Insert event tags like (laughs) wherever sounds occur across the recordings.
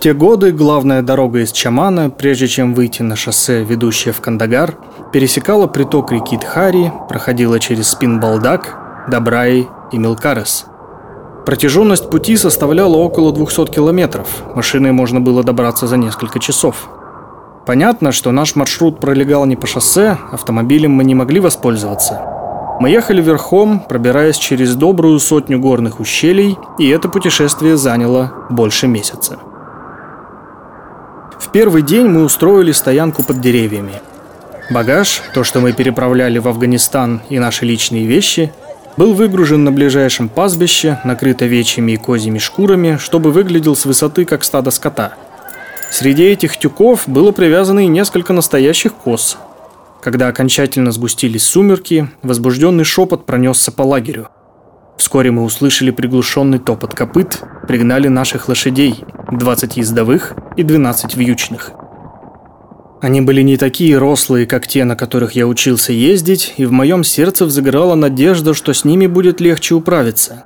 те годы главная дорога из Чамана, прежде чем выйти на шоссе, ведущее в Кандагар, пересекала приток реки Тхари, проходила через Спинбалдак, Добраи и Милкарес. Протяженность пути составляла около 200 километров. Машиной можно было добраться за несколько часов. Понятно, что наш маршрут пролегал не по шоссе, автомобилем мы не могли воспользоваться. Мы ехали верхом, пробираясь через добрую сотню горных ущелий, и это путешествие заняло больше месяца. В первый день мы устроили стоянку под деревьями. Багаж, то, что мы переправляли в Афганистан и наши личные вещи, был выгружен на ближайшем пастбище, накрыт овечьими и козьими шкурами, чтобы выглядел с высоты как стадо скота. Среди этих тюков было привязано и несколько настоящих коз. Когда окончательно сгустились сумерки, возбужденный шепот пронесся по лагерю – Вскоре мы услышали приглушенный топот копыт, пригнали наших лошадей, 20 ездовых и 12 вьючных. Они были не такие рослые, как те, на которых я учился ездить, и в моем сердце взыграла надежда, что с ними будет легче управиться.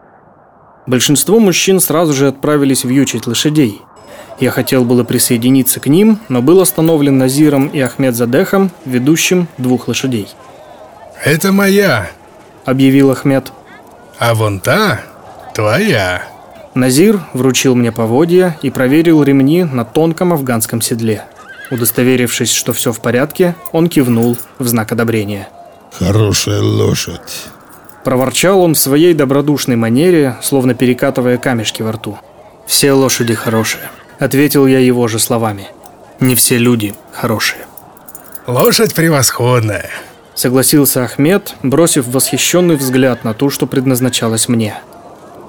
Большинство мужчин сразу же отправились вьючить лошадей. Я хотел было присоединиться к ним, но был остановлен Назиром и Ахмед Задехом, ведущим двух лошадей. «Это моя», — объявил Ахмед. А вон та твоя. Назир вручил мне поводья и проверил ремни на тонком афганском седле. Удостоверившись, что все в порядке, он кивнул в знак одобрения. «Хорошая лошадь», Проворчал он в своей добродушной манере, словно перекатывая камешки во рту. «Все лошади хорошие», — ответил я его же словами. «Не все люди хорошие». «Лошадь превосходная», Согласился Ахмед, бросив восхищенный взгляд на ту, что предназначалось мне.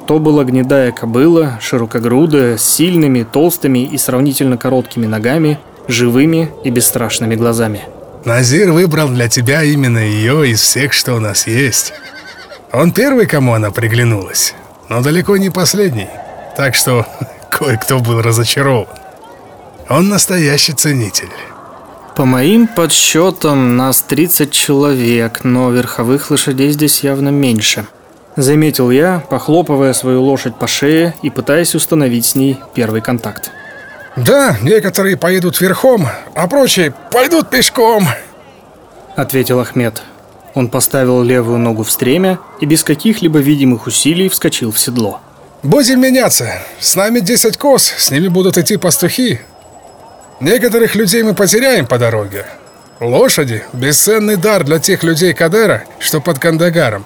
То была гнедая кобыла, широкогрудая, с сильными, толстыми и сравнительно короткими ногами, живыми и бесстрашными глазами. Назир выбрал для тебя именно ее из всех, что у нас есть. Он первый, кому она приглянулась, но далеко не последний. Так что (laughs) кое-кто был разочарован. Он настоящий ценитель. По моим подсчетам, нас 30 человек, но верховых лошадей здесь явно меньше. Заметил я, похлопывая свою лошадь по шее и пытаясь установить с ней первый контакт. «Да, некоторые поедут верхом, а прочие пойдут пешком», — ответил Ахмед. Он поставил левую ногу в стремя и без каких-либо видимых усилий вскочил в седло. «Будем меняться. С нами 10 коз, с ними будут идти пастухи. Некоторых людей мы потеряем по дороге. Лошади – бесценный дар для тех людей Кадера, что под Кандагаром.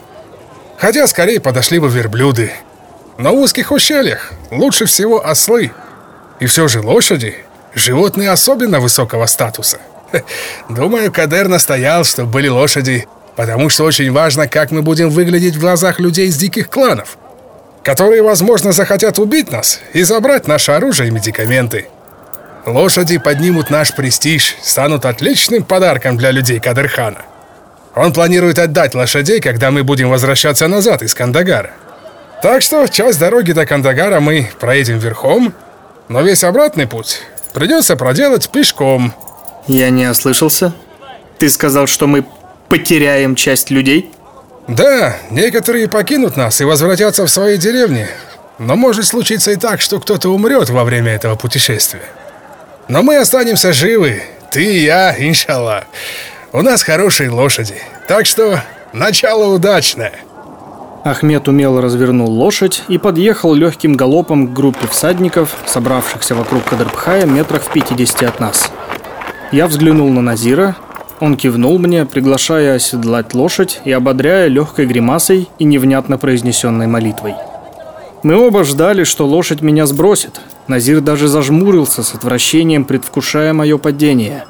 Хотя скорее подошли бы верблюды. На узких ущельях лучше всего ослы. И все же лошади – животные особенно высокого статуса. (laughs) Думаю, Кадер настоял, чтобы были лошади, потому что очень важно, как мы будем выглядеть в глазах людей из диких кланов, которые, возможно, захотят убить нас и забрать наше оружие и медикаменты. Лошади поднимут наш престиж, станут отличным подарком для людей Кадырхана. Он планирует отдать лошадей, когда мы будем возвращаться назад из Кандагара. Так что часть дороги до Кандагара мы проедем верхом, но весь обратный путь придется проделать пешком. Я не ослышался. Ты сказал, что мы потеряем часть людей? Да, некоторые покинут нас и возвратятся в свои деревни. Но может случиться и так, что кто-то умрет во время этого путешествия. Но мы останемся живы. Ты и я, иншалла. У нас хорошие лошади. Так что начало удачное. Ахмед умело развернул лошадь и подъехал легким галопом к группе всадников, собравшихся вокруг Кадрбхая метрах в 50 от нас. Я взглянул на Назира. Он кивнул мне, приглашая оседлать лошадь и ободряя легкой гримасой и невнятно произнесенной молитвой. Мы оба ждали, что лошадь меня сбросит. Назир даже зажмурился с отвращением, предвкушая мое падение.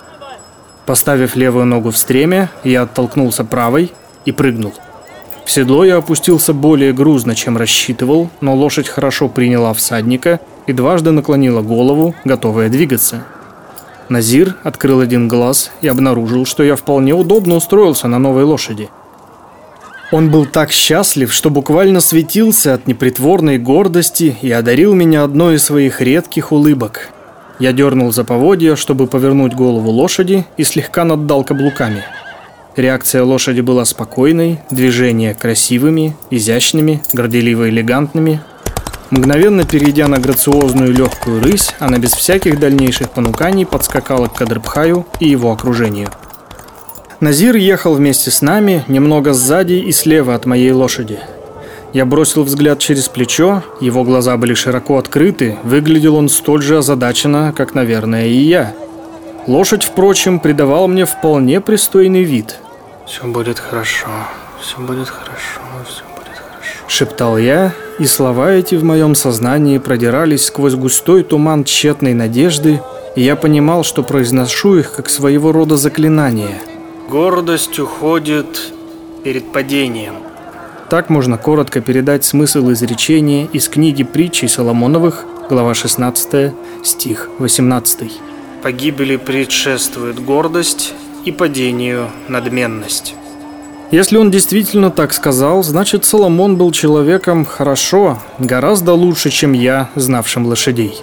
Поставив левую ногу в стремя, я оттолкнулся правой и прыгнул. В седло я опустился более грузно, чем рассчитывал, но лошадь хорошо приняла всадника и дважды наклонила голову, готовая двигаться. Назир открыл один глаз и обнаружил, что я вполне удобно устроился на новой лошади – он был так счастлив, что буквально светился от непритворной гордости и одарил меня одной из своих редких улыбок. Я дернул за поводья, чтобы повернуть голову лошади и слегка наддал каблуками. Реакция лошади была спокойной, движения красивыми, изящными, горделиво элегантными. Мгновенно перейдя на грациозную легкую рысь, она без всяких дальнейших понуканий подскакала к Кадрбхаю и его окружению. Назир ехал вместе с нами, немного сзади и слева от моей лошади. Я бросил взгляд через плечо, его глаза были широко открыты, выглядел он столь же озадаченно, как, наверное, и я. Лошадь, впрочем, придавал мне вполне пристойный вид. «Все будет хорошо, все будет хорошо, все будет хорошо», — шептал я, и слова эти в моем сознании продирались сквозь густой туман тщетной надежды, и я понимал, что произношу их как своего рода заклинание. «Гордость уходит перед падением». Так можно коротко передать смысл изречения из книги притчей Соломоновых, глава 16, стих 18. «Погибели предшествует гордость, и падению надменность». Если он действительно так сказал, значит Соломон был человеком хорошо, гораздо лучше, чем я, знавшим лошадей.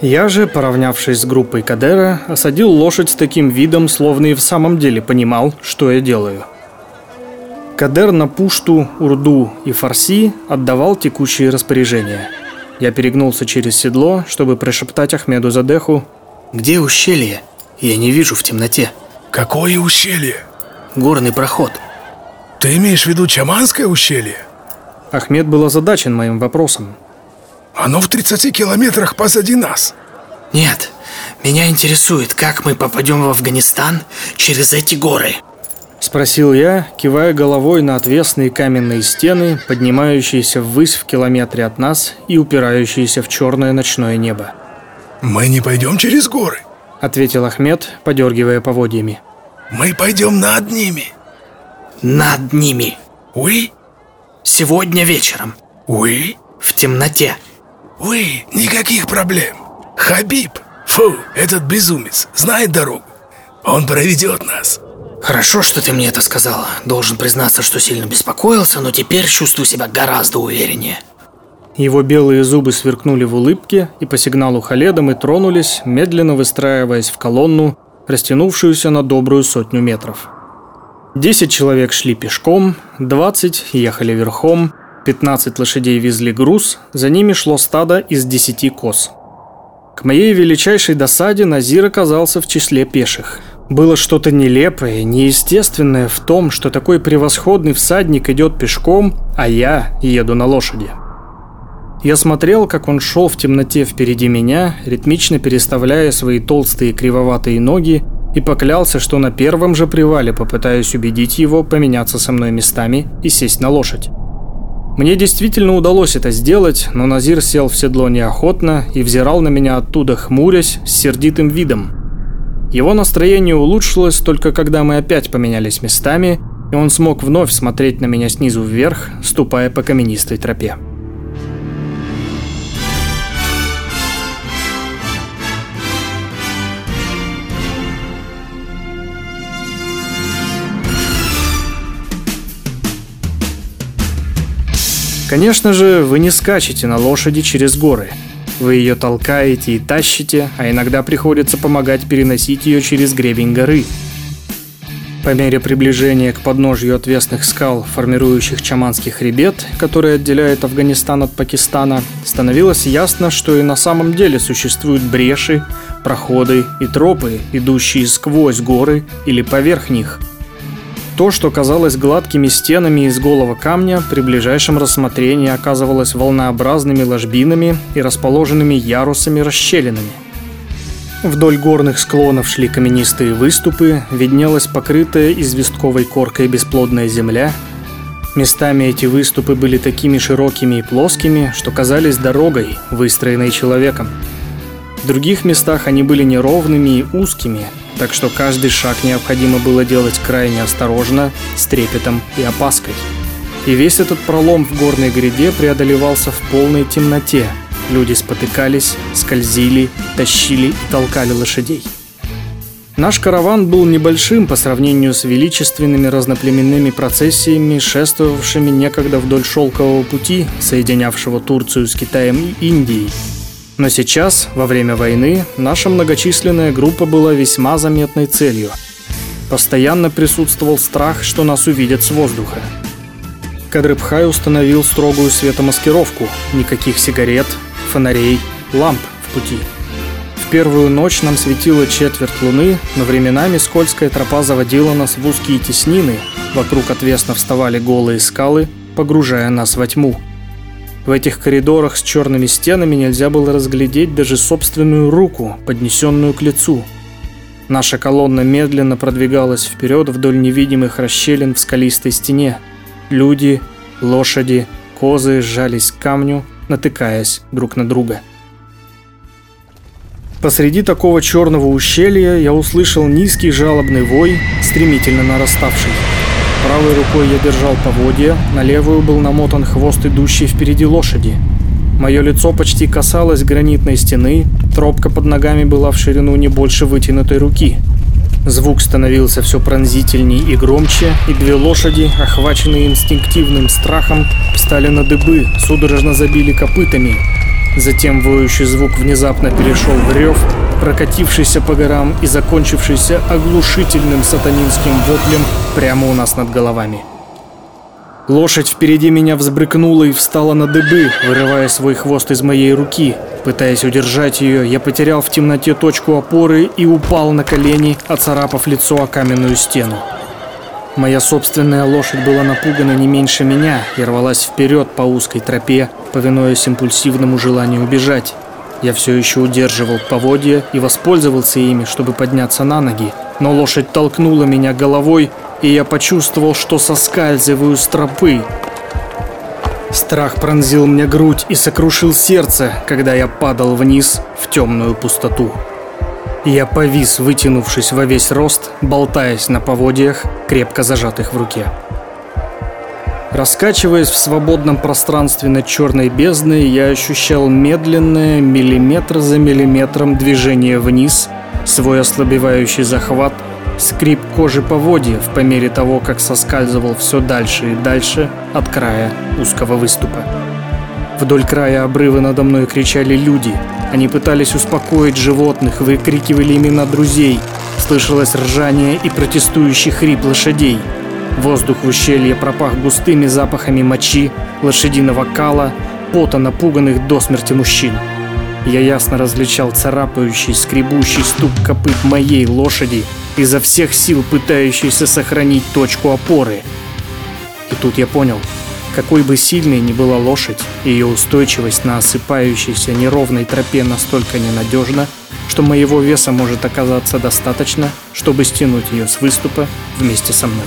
Я же, поравнявшись с группой Кадера, осадил лошадь с таким видом, словно и в самом деле понимал, что я делаю. Кадер на пушту, урду и фарси отдавал текущие распоряжения. Я перегнулся через седло, чтобы прошептать Ахмеду Задеху «Где ущелье? Я не вижу в темноте». «Какое ущелье?» горный проход. Ты имеешь в виду Чаманское ущелье? Ахмед был озадачен моим вопросом. Оно в 30 километрах позади нас. Нет, меня интересует, как мы попадем в Афганистан через эти горы. Спросил я, кивая головой на отвесные каменные стены, поднимающиеся ввысь в километре от нас и упирающиеся в черное ночное небо. «Мы не пойдем через горы», — ответил Ахмед, подергивая поводьями. Мы пойдем над ними. Над ними. Уи? Сегодня вечером. Уи? В темноте. Уи, никаких проблем. Хабиб, фу, этот безумец, знает дорогу. Он проведет нас. Хорошо, что ты мне это сказала. Должен признаться, что сильно беспокоился, но теперь чувствую себя гораздо увереннее. Его белые зубы сверкнули в улыбке, и по сигналу Халеда мы тронулись, медленно выстраиваясь в колонну, растянувшуюся на добрую сотню метров. Десять человек шли пешком, двадцать ехали верхом, пятнадцать лошадей везли груз, за ними шло стадо из десяти коз. К моей величайшей досаде Назир оказался в числе пеших. Было что-то нелепое, неестественное в том, что такой превосходный всадник идет пешком, а я еду на лошади. Я смотрел, как он шел в темноте впереди меня, ритмично переставляя свои толстые кривоватые ноги, и поклялся, что на первом же привале попытаюсь убедить его поменяться со мной местами и сесть на лошадь. Мне действительно удалось это сделать, но Назир сел в седло неохотно и взирал на меня оттуда, хмурясь, с сердитым видом. Его настроение улучшилось только когда мы опять поменялись местами, и он смог вновь смотреть на меня снизу вверх, ступая по каменистой тропе. Конечно же, вы не скачете на лошади через горы. Вы ее толкаете и тащите, а иногда приходится помогать переносить ее через гребень горы. По мере приближения к подножью отвесных скал, формирующих Чаманский хребет, который отделяет Афганистан от Пакистана, становилось ясно, что и на самом деле существуют бреши, проходы и тропы, идущие сквозь горы или поверх них – то, что казалось гладкими стенами из голого камня, при ближайшем рассмотрении оказывалось волнообразными ложбинами и расположенными ярусами-расщелинами. Вдоль горных склонов шли каменистые выступы, виднелась покрытая известковой коркой бесплодная земля. Местами эти выступы были такими широкими и плоскими, что казались дорогой, выстроенной человеком. В других местах они были неровными и узкими, так что каждый шаг необходимо было делать крайне осторожно, с трепетом и опаской. И весь этот пролом в горной гряде преодолевался в полной темноте. Люди спотыкались, скользили, тащили и толкали лошадей. Наш караван был небольшим по сравнению с величественными разноплеменными процессиями, шествовавшими некогда вдоль шелкового пути, соединявшего Турцию с Китаем и Индией. Но сейчас, во время войны, наша многочисленная группа была весьма заметной целью. Постоянно присутствовал страх, что нас увидят с воздуха. Кадрыбхай установил строгую светомаскировку. Никаких сигарет, фонарей, ламп в пути. В первую ночь нам светила четверть луны, но временами скользкая тропа заводила нас в узкие теснины. Вокруг отвесно вставали голые скалы, погружая нас во тьму. В этих коридорах с черными стенами нельзя было разглядеть даже собственную руку, поднесенную к лицу. Наша колонна медленно продвигалась вперед вдоль невидимых расщелин в скалистой стене. Люди, лошади, козы сжались к камню, натыкаясь друг на друга. Посреди такого черного ущелья я услышал низкий жалобный вой, стремительно нараставший. Правой рукой я держал поводья, на левую был намотан хвост идущей впереди лошади. Мое лицо почти касалось гранитной стены, тропка под ногами была в ширину не больше вытянутой руки. Звук становился все пронзительней и громче, и две лошади, охваченные инстинктивным страхом, встали на дыбы, судорожно забили копытами. Затем воющий звук внезапно перешел в рев, прокатившийся по горам и закончившийся оглушительным сатанинским воплем прямо у нас над головами. Лошадь впереди меня взбрыкнула и встала на дыбы, вырывая свой хвост из моей руки. Пытаясь удержать ее, я потерял в темноте точку опоры и упал на колени, оцарапав лицо о каменную стену. Моя собственная лошадь была напугана не меньше меня и рвалась вперед по узкой тропе, повинуясь импульсивному желанию убежать. Я все еще удерживал поводья и воспользовался ими, чтобы подняться на ноги. Но лошадь толкнула меня головой, и я почувствовал, что соскальзываю с тропы. Страх пронзил мне грудь и сокрушил сердце, когда я падал вниз в темную пустоту. Я повис, вытянувшись во весь рост, болтаясь на поводьях, крепко зажатых в руке. Раскачиваясь в свободном пространстве над черной бездной, я ощущал медленное, миллиметр за миллиметром движение вниз, свой ослабевающий захват, скрип кожи поводьев по мере того, как соскальзывал все дальше и дальше от края узкого выступа. Вдоль края обрыва надо мной кричали люди. Они пытались успокоить животных, выкрикивали имена друзей. Слышалось ржание и протестующий хрип лошадей – Воздух в ущелье пропах густыми запахами мочи, лошадиного кала, пота напуганных до смерти мужчин. Я ясно различал царапающий, скребущий стук копыт моей лошади, изо всех сил пытающейся сохранить точку опоры. И тут я понял, какой бы сильной ни была лошадь, ее устойчивость на осыпающейся неровной тропе настолько ненадежна, что моего веса может оказаться достаточно, чтобы стянуть ее с выступа вместе со мной.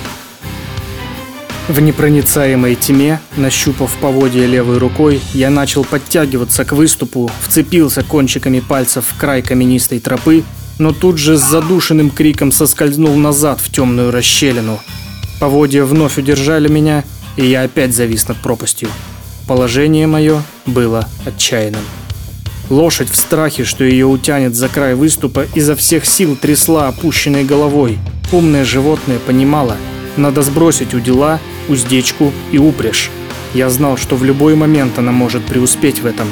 В непроницаемой тьме, нащупав поводья левой рукой, я начал подтягиваться к выступу, вцепился кончиками пальцев в край каменистой тропы, но тут же с задушенным криком соскользнул назад в темную расщелину. Поводья вновь удержали меня, и я опять завис над пропастью. Положение мое было отчаянным. Лошадь в страхе, что ее утянет за край выступа, изо всех сил трясла опущенной головой. Умное животное понимало, надо сбросить удила уздечку и упряжь. Я знал, что в любой момент она может преуспеть в этом.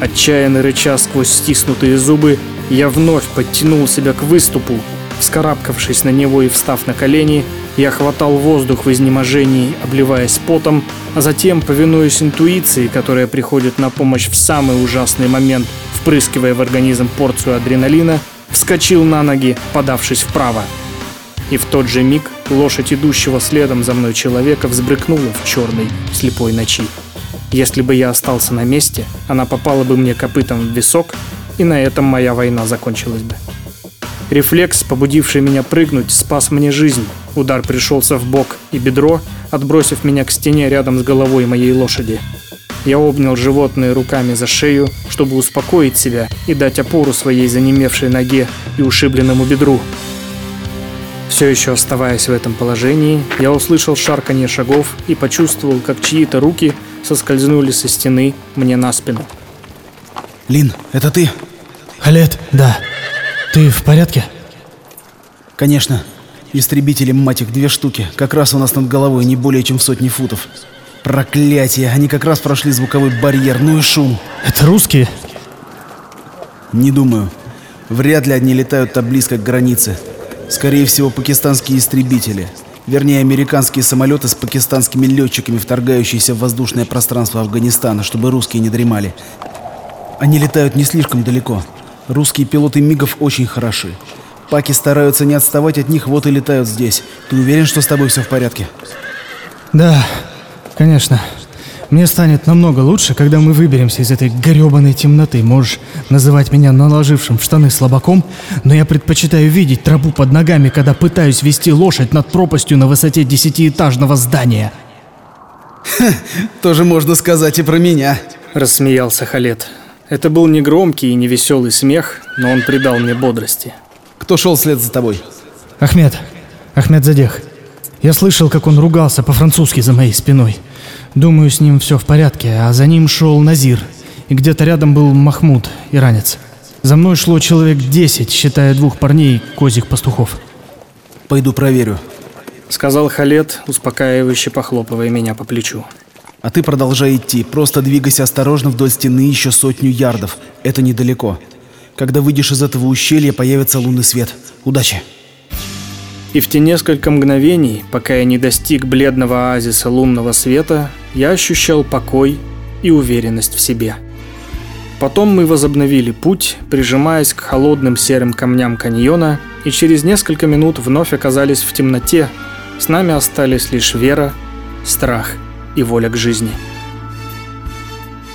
Отчаянно рыча сквозь стиснутые зубы, я вновь подтянул себя к выступу. Вскарабкавшись на него и встав на колени, я хватал воздух в изнеможении, обливаясь потом, а затем, повинуясь интуиции, которая приходит на помощь в самый ужасный момент, впрыскивая в организм порцию адреналина, вскочил на ноги, подавшись вправо. И в тот же миг лошадь идущего следом за мной человека взбрыкнула в черной слепой ночи. Если бы я остался на месте, она попала бы мне копытом в висок, и на этом моя война закончилась бы. Рефлекс, побудивший меня прыгнуть, спас мне жизнь. Удар пришелся в бок и бедро, отбросив меня к стене рядом с головой моей лошади. Я обнял животное руками за шею, чтобы успокоить себя и дать опору своей занемевшей ноге и ушибленному бедру, все еще оставаясь в этом положении, я услышал шарканье шагов и почувствовал, как чьи-то руки соскользнули со стены мне на спину. Лин, это ты? Халет, да. Ты в порядке? Конечно. Истребители, мать их, две штуки. Как раз у нас над головой не более чем в сотни футов. Проклятие, они как раз прошли звуковой барьер, ну и шум. Это русские? Не думаю. Вряд ли они летают так близко к границе. Скорее всего, пакистанские истребители. Вернее, американские самолеты с пакистанскими летчиками, вторгающиеся в воздушное пространство Афганистана, чтобы русские не дремали. Они летают не слишком далеко. Русские пилоты МИГов очень хороши. Паки стараются не отставать от них, вот и летают здесь. Ты уверен, что с тобой все в порядке? Да, конечно. Мне станет намного лучше, когда мы выберемся из этой гребаной темноты. Можешь называть меня наложившим в штаны слабаком, но я предпочитаю видеть тропу под ногами, когда пытаюсь вести лошадь над пропастью на высоте десятиэтажного здания. Тоже можно сказать и про меня. Рассмеялся Халет. Это был не громкий и не веселый смех, но он придал мне бодрости. Кто шел вслед за тобой? Ахмед. Ахмед Задех. Я слышал, как он ругался по-французски за моей спиной. Думаю, с ним все в порядке, а за ним шел Назир. И где-то рядом был Махмуд, иранец. За мной шло человек 10, считая двух парней, козик пастухов. Пойду проверю. Сказал Халет, успокаивающе похлопывая меня по плечу. А ты продолжай идти, просто двигайся осторожно вдоль стены еще сотню ярдов. Это недалеко. Когда выйдешь из этого ущелья, появится лунный свет. Удачи! И в те несколько мгновений, пока я не достиг бледного оазиса лунного света, я ощущал покой и уверенность в себе. Потом мы возобновили путь, прижимаясь к холодным серым камням каньона, и через несколько минут вновь оказались в темноте. С нами остались лишь вера, страх и воля к жизни.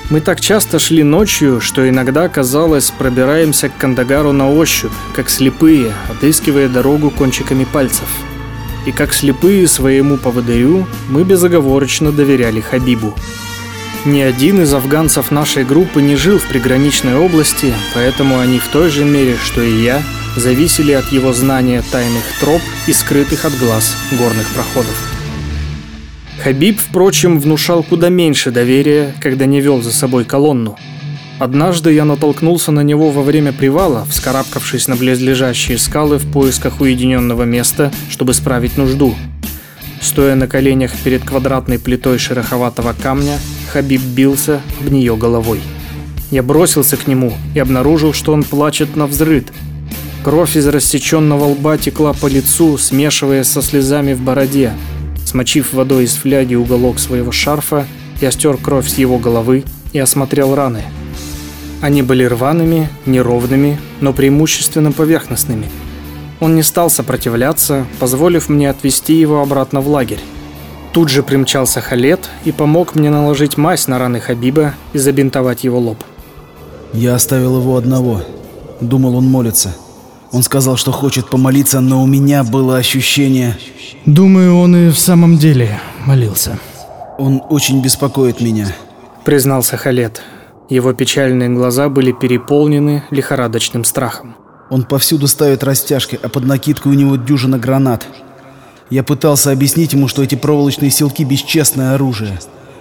Мы так часто шли ночью, что иногда, казалось, пробираемся к Кандагару на ощупь, как слепые, отыскивая дорогу кончиками пальцев. И как слепые своему поводырю, мы безоговорочно доверяли Хабибу. Ни один из афганцев нашей группы не жил в приграничной области, поэтому они в той же мере, что и я, зависели от его знания тайных троп и скрытых от глаз горных проходов. Хабиб, впрочем, внушал куда меньше доверия, когда не вел за собой колонну. Однажды я натолкнулся на него во время привала, вскарабкавшись на близлежащие скалы в поисках уединенного места, чтобы справить нужду. Стоя на коленях перед квадратной плитой шероховатого камня, Хабиб бился об нее головой. Я бросился к нему и обнаружил, что он плачет на взрыд. Кровь из рассеченного лба текла по лицу, смешиваясь со слезами в бороде. Смочив водой из фляги уголок своего шарфа, я стер кровь с его головы и осмотрел раны. Они были рваными, неровными, но преимущественно поверхностными. Он не стал сопротивляться, позволив мне отвезти его обратно в лагерь. Тут же примчался Халет и помог мне наложить мазь на раны Хабиба и забинтовать его лоб. Я оставил его одного. Думал, он молится. Он сказал, что хочет помолиться, но у меня было ощущение... Думаю, он и в самом деле молился. Он очень беспокоит меня. Признался Халет. Его печальные глаза были переполнены лихорадочным страхом. Он повсюду ставит растяжки, а под накидкой у него дюжина гранат. Я пытался объяснить ему, что эти проволочные силки – бесчестное оружие.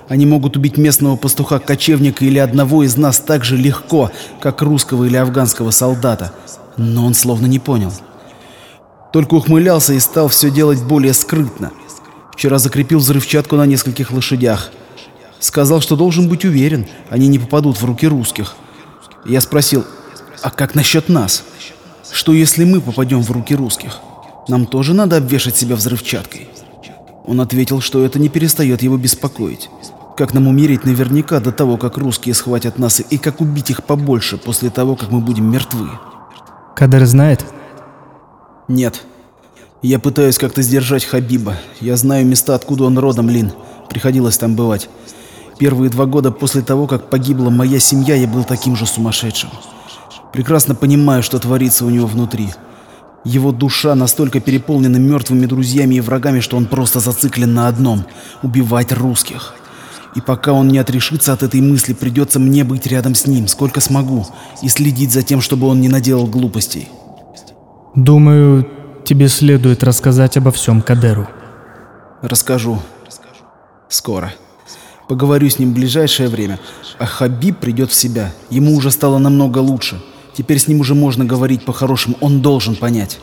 Они могут убить местного пастуха-кочевника или одного из нас так же легко, как русского или афганского солдата. Но он словно не понял. Только ухмылялся и стал все делать более скрытно. Вчера закрепил взрывчатку на нескольких лошадях. Сказал, что должен быть уверен, они не попадут в руки русских. Я спросил, а как насчет нас? Что если мы попадем в руки русских? Нам тоже надо обвешать себя взрывчаткой? Он ответил, что это не перестает его беспокоить. Как нам умереть наверняка до того, как русские схватят нас, и как убить их побольше после того, как мы будем мертвы? Кадр знает? Нет. Я пытаюсь как-то сдержать Хабиба. Я знаю места, откуда он родом, Лин. Приходилось там бывать. Первые два года после того, как погибла моя семья, я был таким же сумасшедшим. Прекрасно понимаю, что творится у него внутри. Его душа настолько переполнена мертвыми друзьями и врагами, что он просто зациклен на одном – убивать русских. И пока он не отрешится от этой мысли, придется мне быть рядом с ним, сколько смогу, и следить за тем, чтобы он не наделал глупостей. Думаю, тебе следует рассказать обо всем Кадеру. Расскажу. Скоро. Поговорю с ним в ближайшее время. А Хабиб придет в себя. Ему уже стало намного лучше. Теперь с ним уже можно говорить по-хорошему. Он должен понять.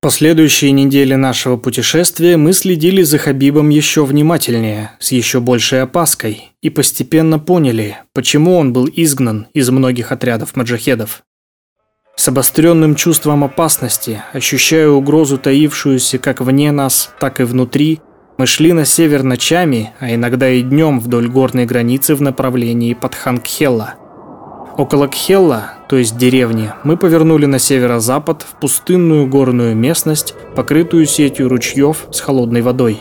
Последующие недели нашего путешествия мы следили за Хабибом еще внимательнее, с еще большей опаской, и постепенно поняли, почему он был изгнан из многих отрядов маджахедов. С обостренным чувством опасности, ощущая угрозу, таившуюся как вне нас, так и внутри, мы шли на север ночами, а иногда и днем вдоль горной границы в направлении под Хангхелла. Около Кхелла, то есть деревни, мы повернули на северо-запад в пустынную горную местность, покрытую сетью ручьев с холодной водой.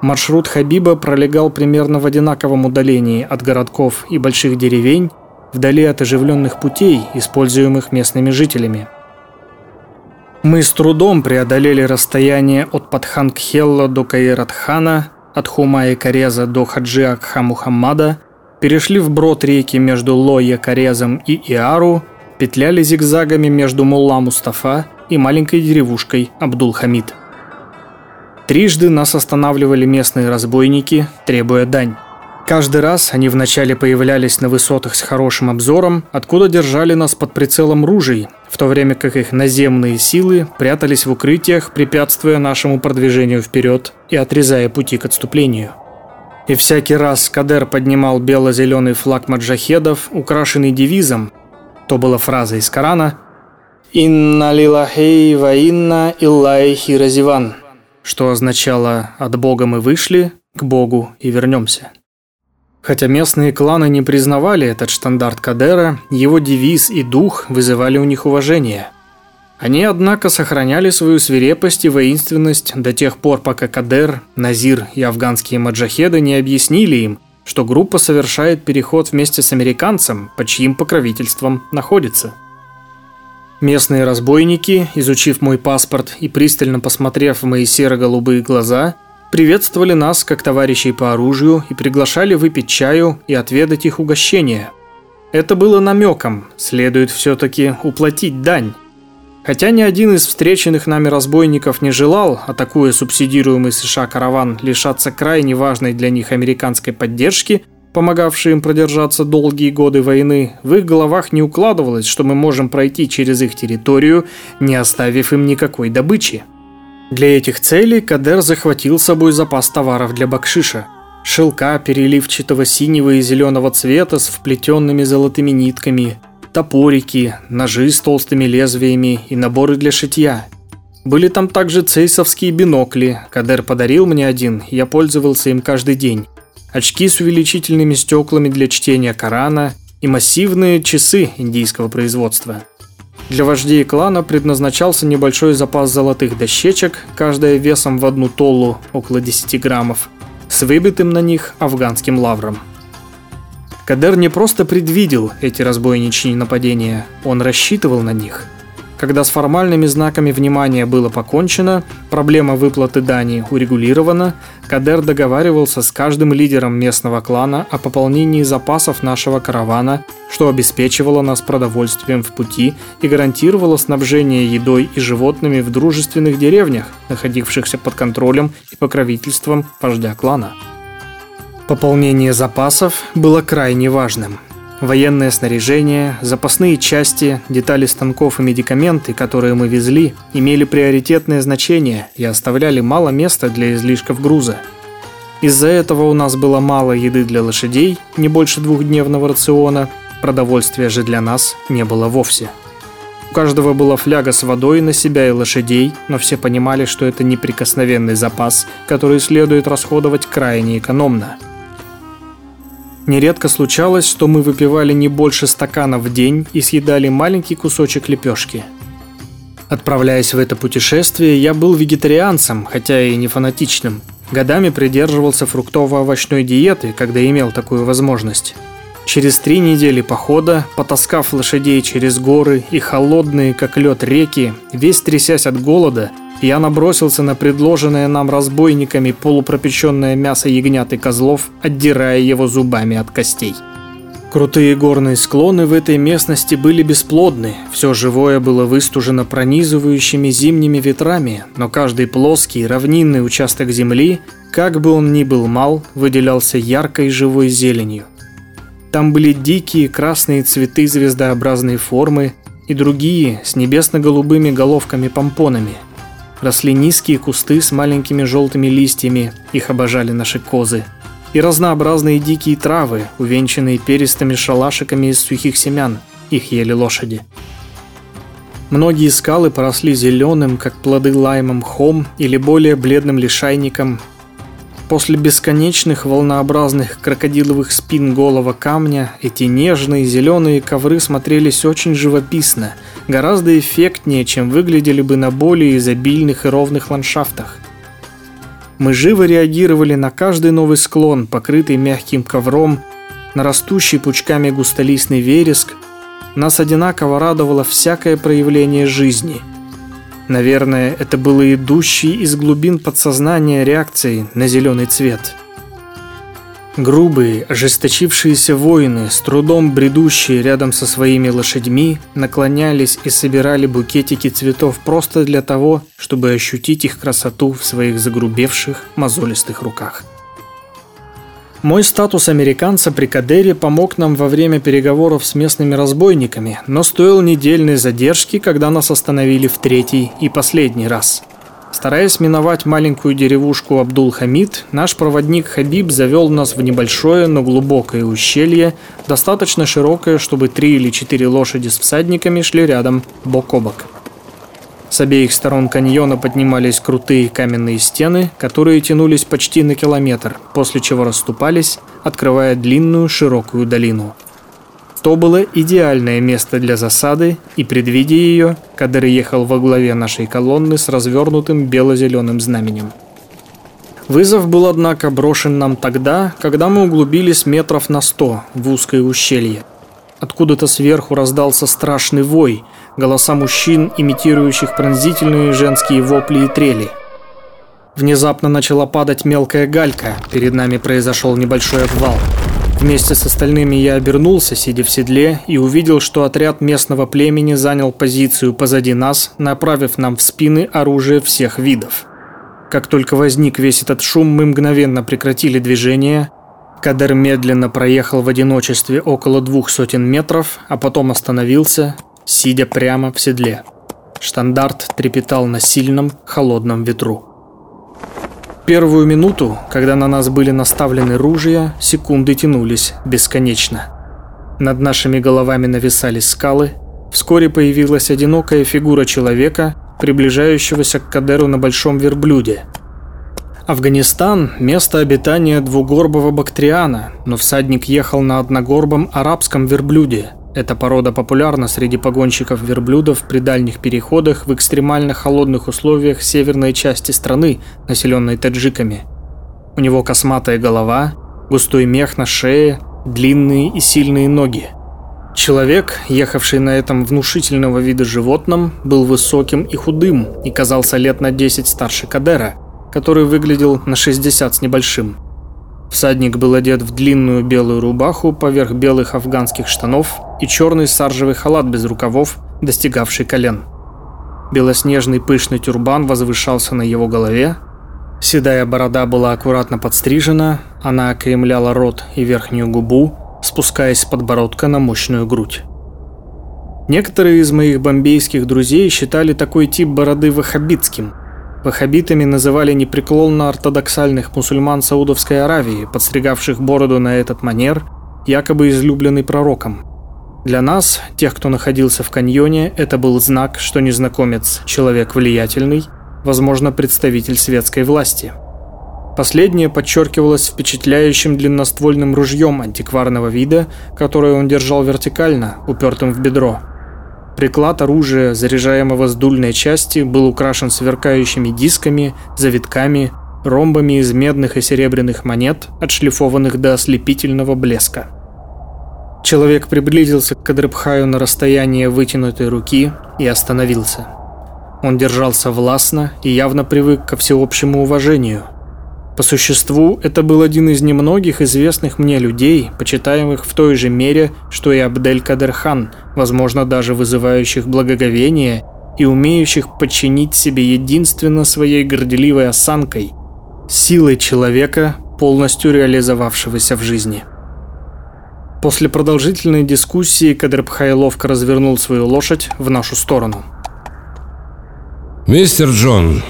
Маршрут Хабиба пролегал примерно в одинаковом удалении от городков и больших деревень, вдали от оживленных путей, используемых местными жителями. Мы с трудом преодолели расстояние от Падхангхелла до Каиратхана, от Хумаи Кареза до Хаджиакха Мухаммада перешли вброд реки между Лоя Карезом и Иару, петляли зигзагами между Мулла Мустафа и маленькой деревушкой Абдул-Хамид. Трижды нас останавливали местные разбойники, требуя дань. Каждый раз они вначале появлялись на высотах с хорошим обзором, откуда держали нас под прицелом ружей, в то время как их наземные силы прятались в укрытиях, препятствуя нашему продвижению вперед и отрезая пути к отступлению. И всякий раз Кадер поднимал бело-зеленый флаг маджахедов, украшенный девизом, то была фраза из Корана «Инна лилахей ва инна иллайхи разиван», что означало «от Бога мы вышли, к Богу и вернемся». Хотя местные кланы не признавали этот штандарт Кадера, его девиз и дух вызывали у них уважение – они, однако, сохраняли свою свирепость и воинственность до тех пор, пока Кадер, Назир и афганские маджахеды не объяснили им, что группа совершает переход вместе с американцем, под чьим покровительством находится. Местные разбойники, изучив мой паспорт и пристально посмотрев в мои серо-голубые глаза, приветствовали нас как товарищей по оружию и приглашали выпить чаю и отведать их угощения. Это было намеком, следует все-таки уплатить дань. Хотя ни один из встреченных нами разбойников не желал, атакуя субсидируемый США караван, лишаться крайне важной для них американской поддержки, помогавшей им продержаться долгие годы войны, в их головах не укладывалось, что мы можем пройти через их территорию, не оставив им никакой добычи. Для этих целей Кадер захватил с собой запас товаров для бакшиша. Шелка переливчатого синего и зеленого цвета с вплетенными золотыми нитками, топорики, ножи с толстыми лезвиями и наборы для шитья. Были там также цейсовские бинокли. Кадер подарил мне один, я пользовался им каждый день. Очки с увеличительными стеклами для чтения Корана и массивные часы индийского производства. Для вождей клана предназначался небольшой запас золотых дощечек, каждая весом в одну толлу, около 10 граммов, с выбитым на них афганским лавром. Кадер не просто предвидел эти разбойничьи нападения, он рассчитывал на них. Когда с формальными знаками внимания было покончено, проблема выплаты дани урегулирована, Кадер договаривался с каждым лидером местного клана о пополнении запасов нашего каравана, что обеспечивало нас продовольствием в пути и гарантировало снабжение едой и животными в дружественных деревнях, находившихся под контролем и покровительством вождя клана. Пополнение запасов было крайне важным. Военное снаряжение, запасные части, детали станков и медикаменты, которые мы везли, имели приоритетное значение и оставляли мало места для излишков груза. Из-за этого у нас было мало еды для лошадей, не больше двухдневного рациона, продовольствия же для нас не было вовсе. У каждого была фляга с водой на себя и лошадей, но все понимали, что это неприкосновенный запас, который следует расходовать крайне экономно – Нередко случалось, что мы выпивали не больше стакана в день и съедали маленький кусочек лепешки. Отправляясь в это путешествие, я был вегетарианцем, хотя и не фанатичным. Годами придерживался фруктово-овощной диеты, когда имел такую возможность. Через три недели похода, потаскав лошадей через горы и холодные, как лед, реки, весь трясясь от голода – я набросился на предложенное нам разбойниками полупропеченное мясо ягнят и козлов, отдирая его зубами от костей. Крутые горные склоны в этой местности были бесплодны, все живое было выстужено пронизывающими зимними ветрами, но каждый плоский, равнинный участок земли, как бы он ни был мал, выделялся яркой живой зеленью. Там были дикие красные цветы звездообразной формы и другие с небесно-голубыми головками-помпонами – росли низкие кусты с маленькими желтыми листьями, их обожали наши козы, и разнообразные дикие травы, увенчанные перистыми шалашиками из сухих семян, их ели лошади. Многие скалы поросли зеленым, как плоды лайма мхом или более бледным лишайником. После бесконечных волнообразных крокодиловых спин голого камня эти нежные зеленые ковры смотрелись очень живописно, гораздо эффектнее, чем выглядели бы на более изобильных и ровных ландшафтах. Мы живо реагировали на каждый новый склон, покрытый мягким ковром, на растущий пучками густолистный вереск – нас одинаково радовало всякое проявление жизни. Наверное, это было идущей из глубин подсознания реакцией на зеленый цвет. Грубые, ожесточившиеся воины, с трудом бредущие рядом со своими лошадьми, наклонялись и собирали букетики цветов просто для того, чтобы ощутить их красоту в своих загрубевших, мозолистых руках. Мой статус американца при Кадере помог нам во время переговоров с местными разбойниками, но стоил недельной задержки, когда нас остановили в третий и последний раз. Стараясь миновать маленькую деревушку Абдул-Хамид, наш проводник Хабиб завел нас в небольшое, но глубокое ущелье, достаточно широкое, чтобы три или четыре лошади с всадниками шли рядом, бок о бок. С обеих сторон каньона поднимались крутые каменные стены, которые тянулись почти на километр, после чего расступались, открывая длинную широкую долину. То было идеальное место для засады, и предвидя ее, Кадыр ехал во главе нашей колонны с развернутым бело-зеленым знаменем. Вызов был, однако, брошен нам тогда, когда мы углубились метров на сто в узкое ущелье. Откуда-то сверху раздался страшный вой – голоса мужчин, имитирующих пронзительные женские вопли и трели. Внезапно начала падать мелкая галька, перед нами произошел небольшой обвал. Вместе с остальными я обернулся, сидя в седле, и увидел, что отряд местного племени занял позицию позади нас, направив нам в спины оружие всех видов. Как только возник весь этот шум, мы мгновенно прекратили движение. Кадер медленно проехал в одиночестве около двух сотен метров, а потом остановился, сидя прямо в седле. Штандарт трепетал на сильном, холодном ветру. Первую минуту, когда на нас были наставлены ружья, секунды тянулись бесконечно. Над нашими головами нависали скалы. Вскоре появилась одинокая фигура человека, приближающегося к Кадеру на большом верблюде. Афганистан – место обитания двугорбого бактриана, но всадник ехал на одногорбом арабском верблюде – эта порода популярна среди погонщиков верблюдов при дальних переходах в экстремально холодных условиях северной части страны, населенной таджиками. У него косматая голова, густой мех на шее, длинные и сильные ноги. Человек, ехавший на этом внушительного вида животном, был высоким и худым и казался лет на 10 старше Кадера, который выглядел на 60 с небольшим. Всадник был одет в длинную белую рубаху поверх белых афганских штанов и черный саржевый халат без рукавов, достигавший колен. Белоснежный пышный тюрбан возвышался на его голове. Седая борода была аккуратно подстрижена, она окаймляла рот и верхнюю губу, спускаясь с подбородка на мощную грудь. Некоторые из моих бомбейских друзей считали такой тип бороды ваххабитским – Ваххабитами называли непреклонно ортодоксальных мусульман Саудовской Аравии, подстригавших бороду на этот манер, якобы излюбленный пророком. Для нас, тех, кто находился в каньоне, это был знак, что незнакомец – человек влиятельный, возможно, представитель светской власти. Последнее подчеркивалось впечатляющим длинноствольным ружьем антикварного вида, которое он держал вертикально, упертым в бедро – Приклад оружия, заряжаемого с дульной части, был украшен сверкающими дисками, завитками, ромбами из медных и серебряных монет, отшлифованных до ослепительного блеска. Человек приблизился к Кадрыбхаю на расстояние вытянутой руки и остановился. Он держался властно и явно привык ко всеобщему уважению – по существу, это был один из немногих известных мне людей, почитаемых в той же мере, что и Абдель Кадерхан, возможно, даже вызывающих благоговение и умеющих подчинить себе единственно своей горделивой осанкой, силой человека, полностью реализовавшегося в жизни. После продолжительной дискуссии Кадрбхай ловко развернул свою лошадь в нашу сторону. «Мистер Джон,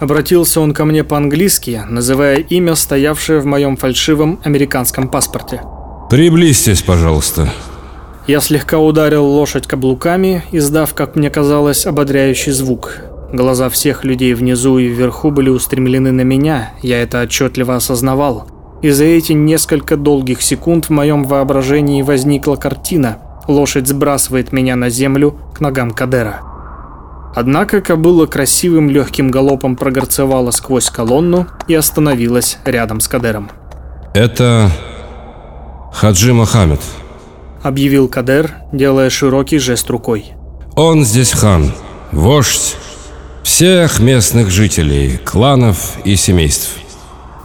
Обратился он ко мне по-английски, называя имя, стоявшее в моем фальшивом американском паспорте. «Приблизьтесь, пожалуйста». Я слегка ударил лошадь каблуками, издав, как мне казалось, ободряющий звук. Глаза всех людей внизу и вверху были устремлены на меня, я это отчетливо осознавал. И за эти несколько долгих секунд в моем воображении возникла картина. Лошадь сбрасывает меня на землю к ногам Кадера. Однако кобыла красивым легким галопом прогорцевала сквозь колонну и остановилась рядом с Кадером. Это Хаджи Мохаммед. Объявил Кадер, делая широкий жест рукой. Он здесь хан, вождь всех местных жителей, кланов и семейств.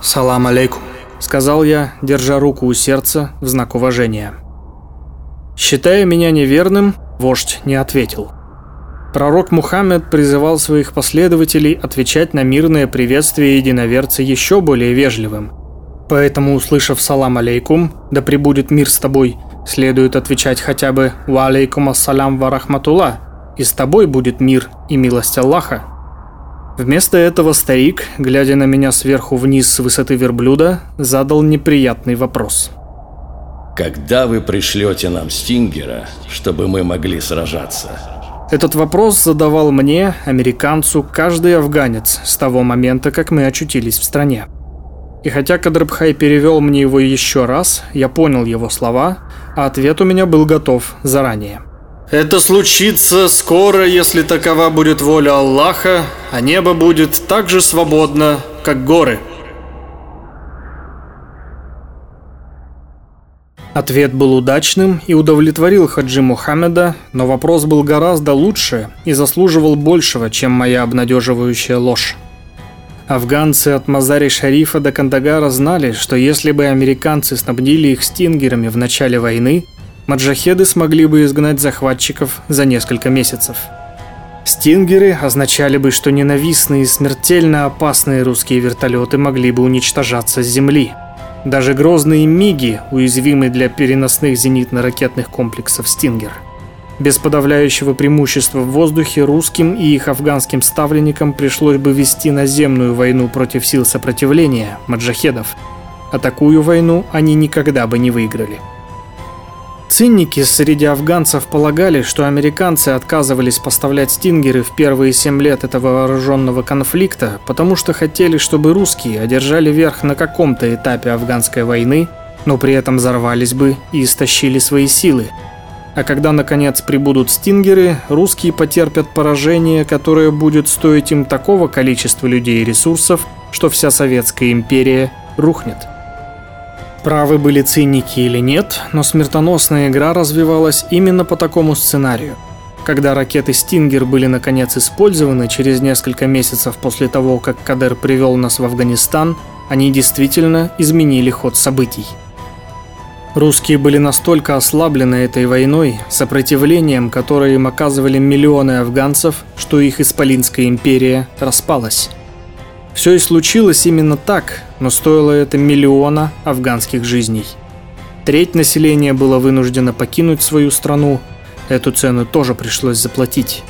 «Салам алейкум», — сказал я, держа руку у сердца в знак уважения. Считая меня неверным, вождь не ответил. Пророк Мухаммед призывал своих последователей отвечать на мирное приветствие единоверца еще более вежливым. Поэтому, услышав «Салам алейкум», «Да пребудет мир с тобой», следует отвечать хотя бы «Ва алейкум ассалям ва рахматулла», и с тобой будет мир и милость Аллаха. Вместо этого старик, глядя на меня сверху вниз с высоты верблюда, задал неприятный вопрос. Когда вы пришлете нам Стингера, чтобы мы могли сражаться? Этот вопрос задавал мне, американцу, каждый афганец с того момента, как мы очутились в стране. И хотя Кадрбхай перевел мне его еще раз, я понял его слова, а ответ у меня был готов заранее. Это случится скоро, если такова будет воля Аллаха, а небо будет так же свободно, как горы. Ответ был удачным и удовлетворил Хаджи Мухаммеда, но вопрос был гораздо лучше и заслуживал большего, чем моя обнадеживающая ложь. Афганцы от Мазари-Шарифа до Кандагара знали, что если бы американцы снабдили их стингерами в начале войны – маджахеды смогли бы изгнать захватчиков за несколько месяцев. Стингеры означали бы, что ненавистные и смертельно опасные русские вертолеты могли бы уничтожаться с земли. Даже грозные МИГи уязвимы для переносных зенитно-ракетных комплексов «Стингер». Без подавляющего преимущества в воздухе русским и их афганским ставленникам пришлось бы вести наземную войну против сил сопротивления, маджахедов. А такую войну они никогда бы не выиграли. Цинники среди афганцев полагали, что американцы отказывались поставлять стингеры в первые семь лет этого вооруженного конфликта, потому что хотели, чтобы русские одержали верх на каком-то этапе афганской войны, но при этом взорвались бы и истощили свои силы. А когда наконец прибудут стингеры, русские потерпят поражение, которое будет стоить им такого количества людей и ресурсов, что вся Советская империя рухнет. Правы были циники или нет, но смертоносная игра развивалась именно по такому сценарию. Когда ракеты «Стингер» были наконец использованы через несколько месяцев после того, как Кадер привел нас в Афганистан, они действительно изменили ход событий. Русские были настолько ослаблены этой войной, сопротивлением, которое им оказывали миллионы афганцев, что их Исполинская империя распалась. Все и случилось именно так, но стоило это миллиона афганских жизней. Треть населения было вынуждено покинуть свою страну, эту цену тоже пришлось заплатить.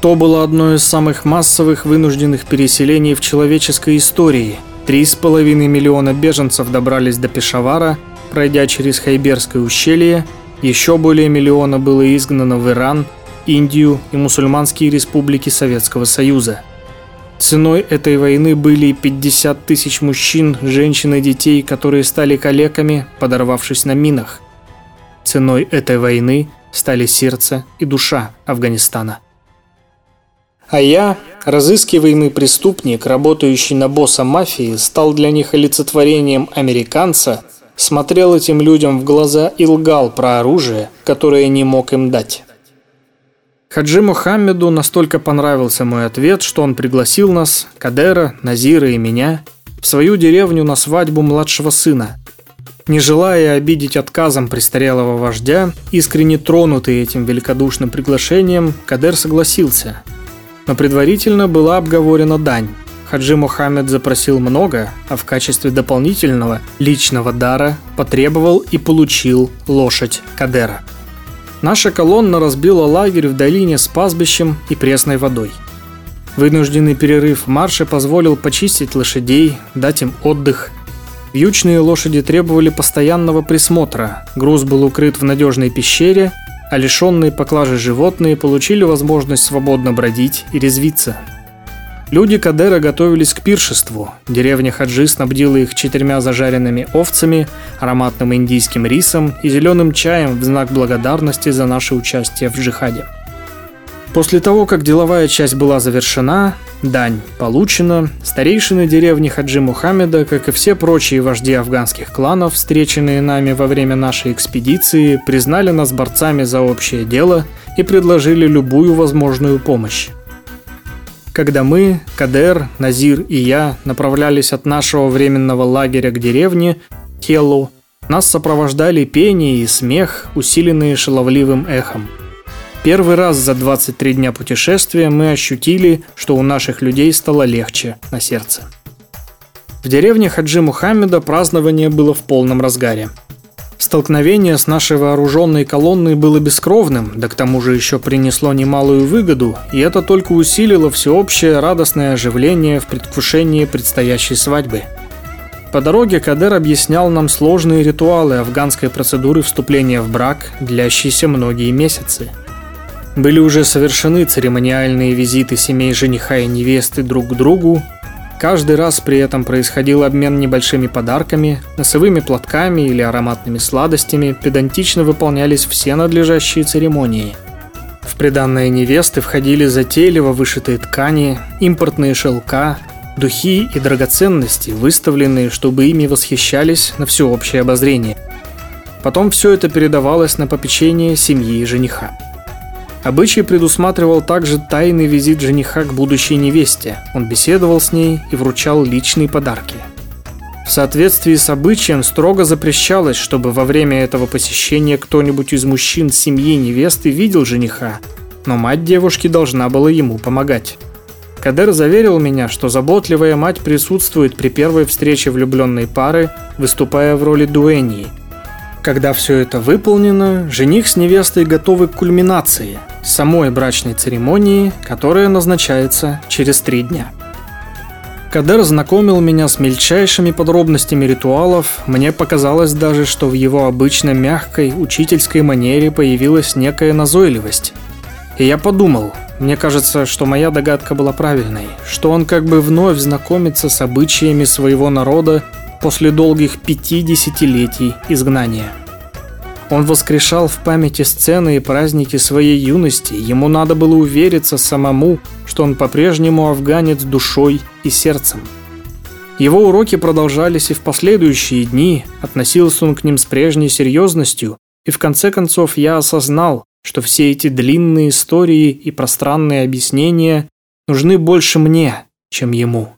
То было одно из самых массовых вынужденных переселений в человеческой истории. Три с половиной миллиона беженцев добрались до Пешавара, пройдя через Хайберское ущелье, еще более миллиона было изгнано в Иран, Индию и мусульманские республики Советского Союза – Ценой этой войны были 50 тысяч мужчин, женщин и детей, которые стали калеками, подорвавшись на минах. Ценой этой войны стали сердце и душа Афганистана. А я, разыскиваемый преступник, работающий на босса мафии, стал для них олицетворением американца, смотрел этим людям в глаза и лгал про оружие, которое не мог им дать. Хаджи Мухаммеду настолько понравился мой ответ, что он пригласил нас, Кадера, Назира и меня, в свою деревню на свадьбу младшего сына. Не желая обидеть отказом престарелого вождя, искренне тронутый этим великодушным приглашением, Кадер согласился. Но предварительно была обговорена дань. Хаджи Мухаммед запросил много, а в качестве дополнительного личного дара потребовал и получил лошадь Кадера. Наша колонна разбила лагерь в долине с пастбищем и пресной водой. Вынужденный перерыв в марше позволил почистить лошадей, дать им отдых. Вьючные лошади требовали постоянного присмотра, груз был укрыт в надежной пещере, а лишенные поклажи животные получили возможность свободно бродить и резвиться. Люди Кадера готовились к пиршеству. Деревня Хаджи снабдила их четырьмя зажаренными овцами, ароматным индийским рисом и зеленым чаем в знак благодарности за наше участие в джихаде. После того, как деловая часть была завершена, дань получена, старейшины деревни Хаджи Мухаммеда, как и все прочие вожди афганских кланов, встреченные нами во время нашей экспедиции, признали нас борцами за общее дело и предложили любую возможную помощь. Когда мы, Кадер, Назир и я направлялись от нашего временного лагеря к деревне, Телу, нас сопровождали пение и смех, усиленные шаловливым эхом. Первый раз за 23 дня путешествия мы ощутили, что у наших людей стало легче на сердце. В деревне Хаджи Мухаммеда празднование было в полном разгаре – Столкновение с нашей вооруженной колонной было бескровным, да к тому же еще принесло немалую выгоду, и это только усилило всеобщее радостное оживление в предвкушении предстоящей свадьбы. По дороге Кадер объяснял нам сложные ритуалы афганской процедуры вступления в брак, длящиеся многие месяцы. Были уже совершены церемониальные визиты семей жениха и невесты друг к другу, Каждый раз при этом происходил обмен небольшими подарками, носовыми платками или ароматными сладостями, педантично выполнялись все надлежащие церемонии. В приданное невесты входили затейливо вышитые ткани, импортные шелка, духи и драгоценности, выставленные, чтобы ими восхищались на всеобщее обозрение. Потом все это передавалось на попечение семьи жениха. Обычай предусматривал также тайный визит жениха к будущей невесте. Он беседовал с ней и вручал личные подарки. В соответствии с обычаем строго запрещалось, чтобы во время этого посещения кто-нибудь из мужчин семьи невесты видел жениха, но мать девушки должна была ему помогать. Кадер заверил меня, что заботливая мать присутствует при первой встрече влюбленной пары, выступая в роли дуэнии – когда все это выполнено, жених с невестой готовы к кульминации, самой брачной церемонии, которая назначается через три дня. Кадер знакомил меня с мельчайшими подробностями ритуалов, мне показалось даже, что в его обычно мягкой учительской манере появилась некая назойливость. И я подумал, мне кажется, что моя догадка была правильной, что он как бы вновь знакомится с обычаями своего народа после долгих пяти десятилетий изгнания. Он воскрешал в памяти сцены и праздники своей юности, ему надо было увериться самому, что он по-прежнему афганец душой и сердцем. Его уроки продолжались и в последующие дни, относился он к ним с прежней серьезностью, и в конце концов я осознал, что все эти длинные истории и пространные объяснения нужны больше мне, чем ему.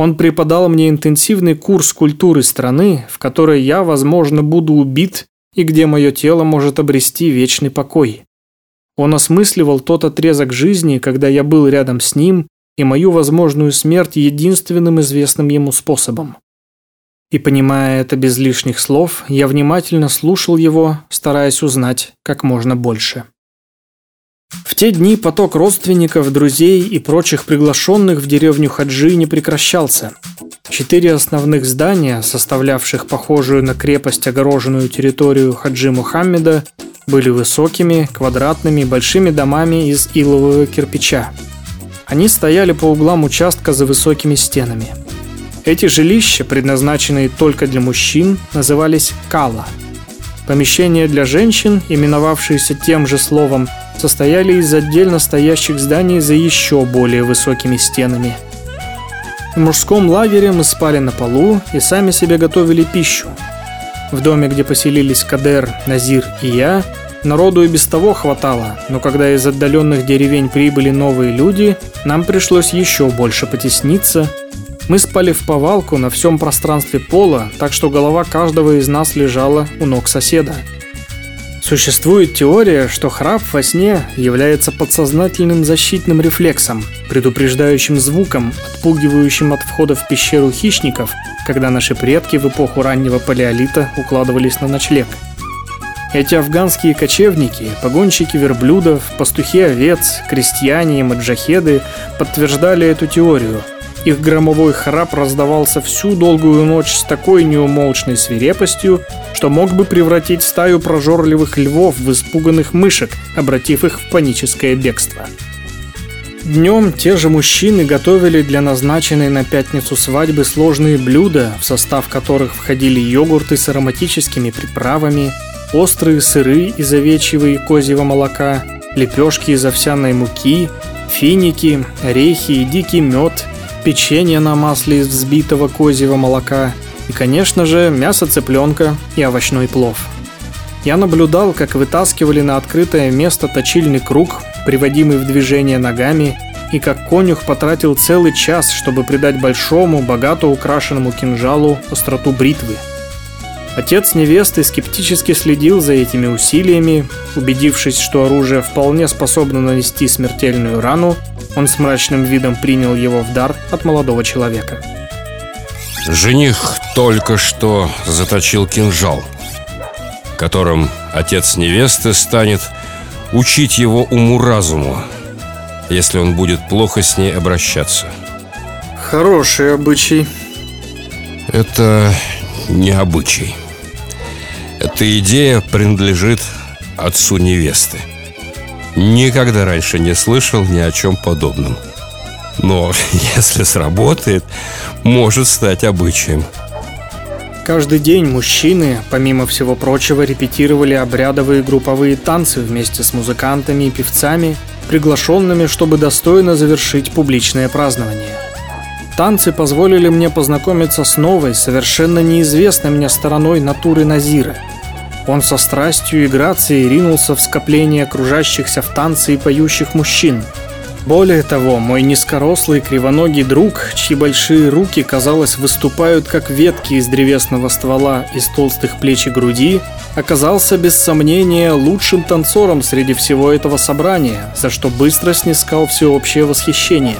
Он преподал мне интенсивный курс культуры страны, в которой я, возможно, буду убит и где мое тело может обрести вечный покой. Он осмысливал тот отрезок жизни, когда я был рядом с ним, и мою возможную смерть единственным известным ему способом. И понимая это без лишних слов, я внимательно слушал его, стараясь узнать как можно больше. В те дни поток родственников, друзей и прочих приглашенных в деревню Хаджи не прекращался. Четыре основных здания, составлявших похожую на крепость огороженную территорию Хаджи Мухаммеда, были высокими, квадратными, большими домами из илового кирпича. Они стояли по углам участка за высокими стенами. Эти жилища, предназначенные только для мужчин, назывались кала. Помещения для женщин, именовавшиеся тем же словом состояли из отдельно стоящих зданий за еще более высокими стенами. В мужском лагере мы спали на полу и сами себе готовили пищу. В доме, где поселились Кадер, Назир и я, народу и без того хватало, но когда из отдаленных деревень прибыли новые люди, нам пришлось еще больше потесниться. Мы спали в повалку на всем пространстве пола, так что голова каждого из нас лежала у ног соседа. Существует теория, что храп во сне является подсознательным защитным рефлексом, предупреждающим звуком, отпугивающим от входа в пещеру хищников, когда наши предки в эпоху раннего палеолита укладывались на ночлег. Эти афганские кочевники, погонщики верблюдов, пастухи овец, крестьяне и маджахеды подтверждали эту теорию. Их громовой храп раздавался всю долгую ночь с такой неумолчной свирепостью, что мог бы превратить стаю прожорливых львов в испуганных мышек, обратив их в паническое бегство. Днем те же мужчины готовили для назначенной на пятницу свадьбы сложные блюда, в состав которых входили йогурты с ароматическими приправами, острые сыры из овечьего и козьего молока, лепешки из овсяной муки, финики, орехи и дикий мед, печенье на масле из взбитого козьего молока и, конечно же, мясо цыпленка и овощной плов. Я наблюдал, как вытаскивали на открытое место точильный круг, приводимый в движение ногами, и как конюх потратил целый час, чтобы придать большому, богато украшенному кинжалу остроту бритвы. Отец невесты скептически следил за этими усилиями, убедившись, что оружие вполне способно нанести смертельную рану, он с мрачным видом принял его в дар от молодого человека. Жених только что заточил кинжал, которым отец невесты станет учить его уму-разуму, если он будет плохо с ней обращаться. Хороший обычай. Это не обычай. Эта идея принадлежит отцу невесты. Никогда раньше не слышал ни о чем подобном. Но (laughs) если сработает, может стать обычаем. Каждый день мужчины, помимо всего прочего, репетировали обрядовые групповые танцы вместе с музыкантами и певцами, приглашенными, чтобы достойно завершить публичное празднование. Танцы позволили мне познакомиться с новой, совершенно неизвестной мне стороной натуры Назира – он со страстью и грацией ринулся в скопление окружающихся в танце и поющих мужчин. Более того, мой низкорослый кривоногий друг, чьи большие руки, казалось, выступают как ветки из древесного ствола из толстых плеч и груди, оказался без сомнения лучшим танцором среди всего этого собрания, за что быстро снискал всеобщее восхищение.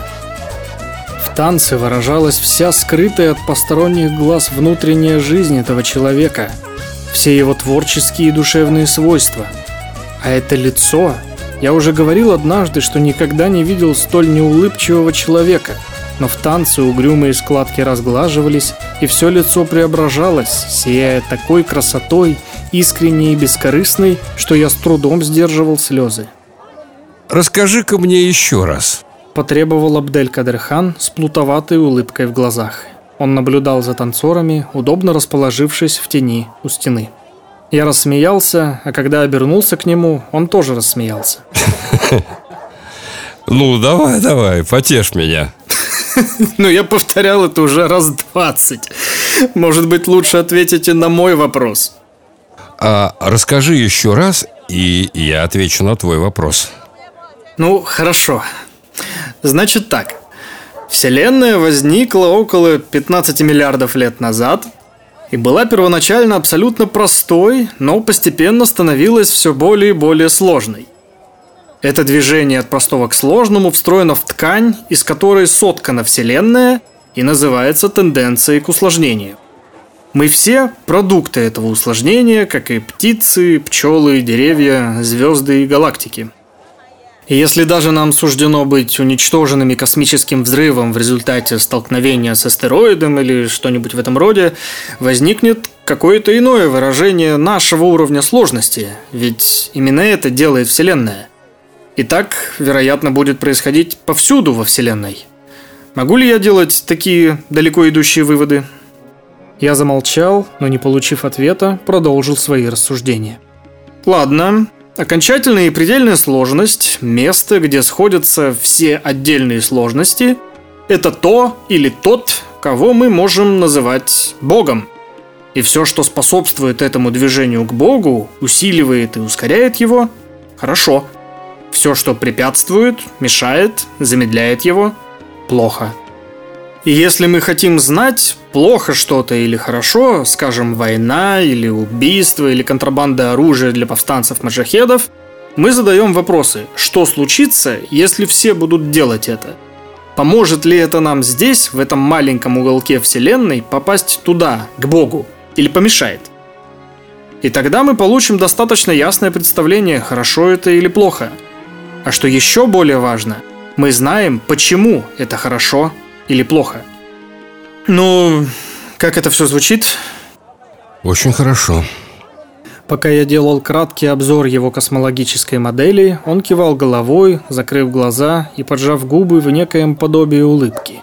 В танце выражалась вся скрытая от посторонних глаз внутренняя жизнь этого человека – все его творческие и душевные свойства. А это лицо... Я уже говорил однажды, что никогда не видел столь неулыбчивого человека, но в танце угрюмые складки разглаживались, и все лицо преображалось, сияя такой красотой, искренней и бескорыстной, что я с трудом сдерживал слезы. «Расскажи-ка мне еще раз», – потребовал Абдель Кадырхан с плутоватой улыбкой в глазах. Он наблюдал за танцорами, удобно расположившись в тени у стены. Я рассмеялся, а когда обернулся к нему, он тоже рассмеялся. (laughs) Ну, давай, давай, потешь меня. (laughs) Ну, я повторял это уже раз двадцать. Может быть, лучше ответите на мой вопрос. А расскажи еще раз, и я отвечу на твой вопрос. Ну, хорошо. Значит так. Вселенная возникла около 15 миллиардов лет назад и была первоначально абсолютно простой, но постепенно становилась все более и более сложной. Это движение от простого к сложному встроено в ткань, из которой соткана Вселенная и называется тенденцией к усложнению. Мы все продукты этого усложнения, как и птицы, пчелы, деревья, звезды и галактики – и если даже нам суждено быть уничтоженными космическим взрывом в результате столкновения с астероидом или что-нибудь в этом роде, возникнет какое-то иное выражение нашего уровня сложности, ведь именно это делает Вселенная. И так, вероятно, будет происходить повсюду во Вселенной. Могу ли я делать такие далеко идущие выводы? Я замолчал, но не получив ответа, продолжил свои рассуждения. Ладно, Окончательная и предельная сложность – место, где сходятся все отдельные сложности – это то или тот, кого мы можем называть Богом. И все, что способствует этому движению к Богу, усиливает и ускоряет его – хорошо. Все, что препятствует, мешает, замедляет его – плохо. И если мы хотим знать, плохо что-то или хорошо, скажем, война или убийство или контрабанда оружия для повстанцев-маджахедов, мы задаем вопросы, что случится, если все будут делать это? Поможет ли это нам здесь, в этом маленьком уголке Вселенной, попасть туда, к Богу? Или помешает? И тогда мы получим достаточно ясное представление, хорошо это или плохо. А что еще более важно, мы знаем, почему это хорошо или плохо? Ну, как это все звучит? Очень хорошо. Пока я делал краткий обзор его космологической модели, он кивал головой, закрыв глаза и поджав губы в некоем подобии улыбки.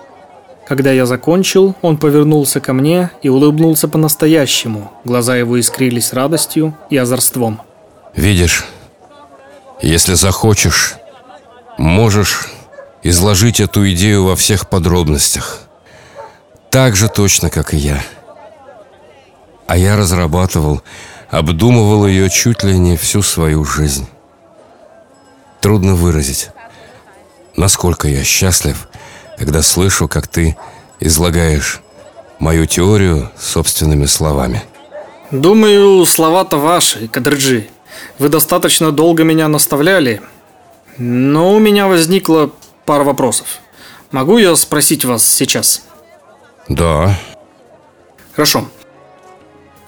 Когда я закончил, он повернулся ко мне и улыбнулся по-настоящему. Глаза его искрились радостью и озорством. Видишь, если захочешь, можешь изложить эту идею во всех подробностях. Так же точно, как и я. А я разрабатывал, обдумывал ее чуть ли не всю свою жизнь. Трудно выразить, насколько я счастлив, когда слышу, как ты излагаешь мою теорию собственными словами. Думаю, слова-то ваши, Кадрджи. Вы достаточно долго меня наставляли, но у меня возникла пара вопросов. Могу я спросить вас сейчас? Да. Хорошо.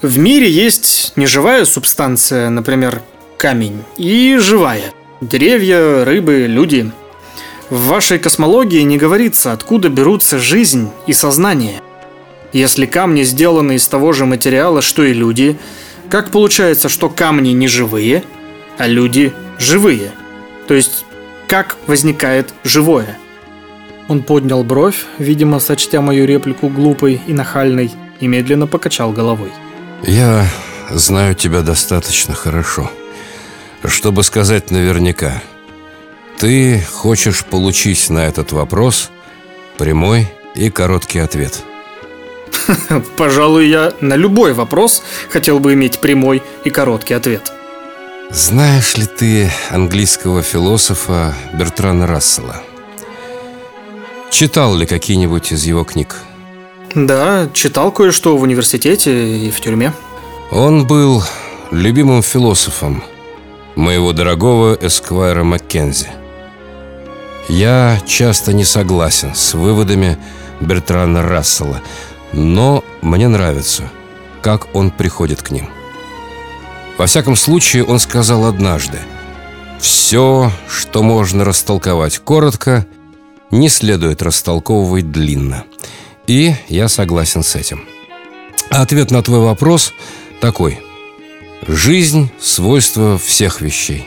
В мире есть неживая субстанция, например, камень, и живая. Деревья, рыбы, люди. В вашей космологии не говорится, откуда берутся жизнь и сознание. Если камни сделаны из того же материала, что и люди – как получается, что камни не живые, а люди живые? То есть, как возникает живое? Он поднял бровь, видимо, сочтя мою реплику глупой и нахальной, и медленно покачал головой. Я знаю тебя достаточно хорошо, чтобы сказать наверняка. Ты хочешь получить на этот вопрос прямой и короткий ответ (laughs) – Пожалуй, я на любой вопрос хотел бы иметь прямой и короткий ответ. Знаешь ли ты английского философа Бертрана Рассела? Читал ли какие-нибудь из его книг? Да, читал кое-что в университете и в тюрьме. Он был любимым философом моего дорогого Эсквайра Маккензи. Я часто не согласен с выводами Бертрана Рассела – но мне нравится, как он приходит к ним. Во всяком случае, он сказал однажды, «Все, что можно растолковать коротко, не следует растолковывать длинно». И я согласен с этим. А ответ на твой вопрос такой. Жизнь – свойство всех вещей.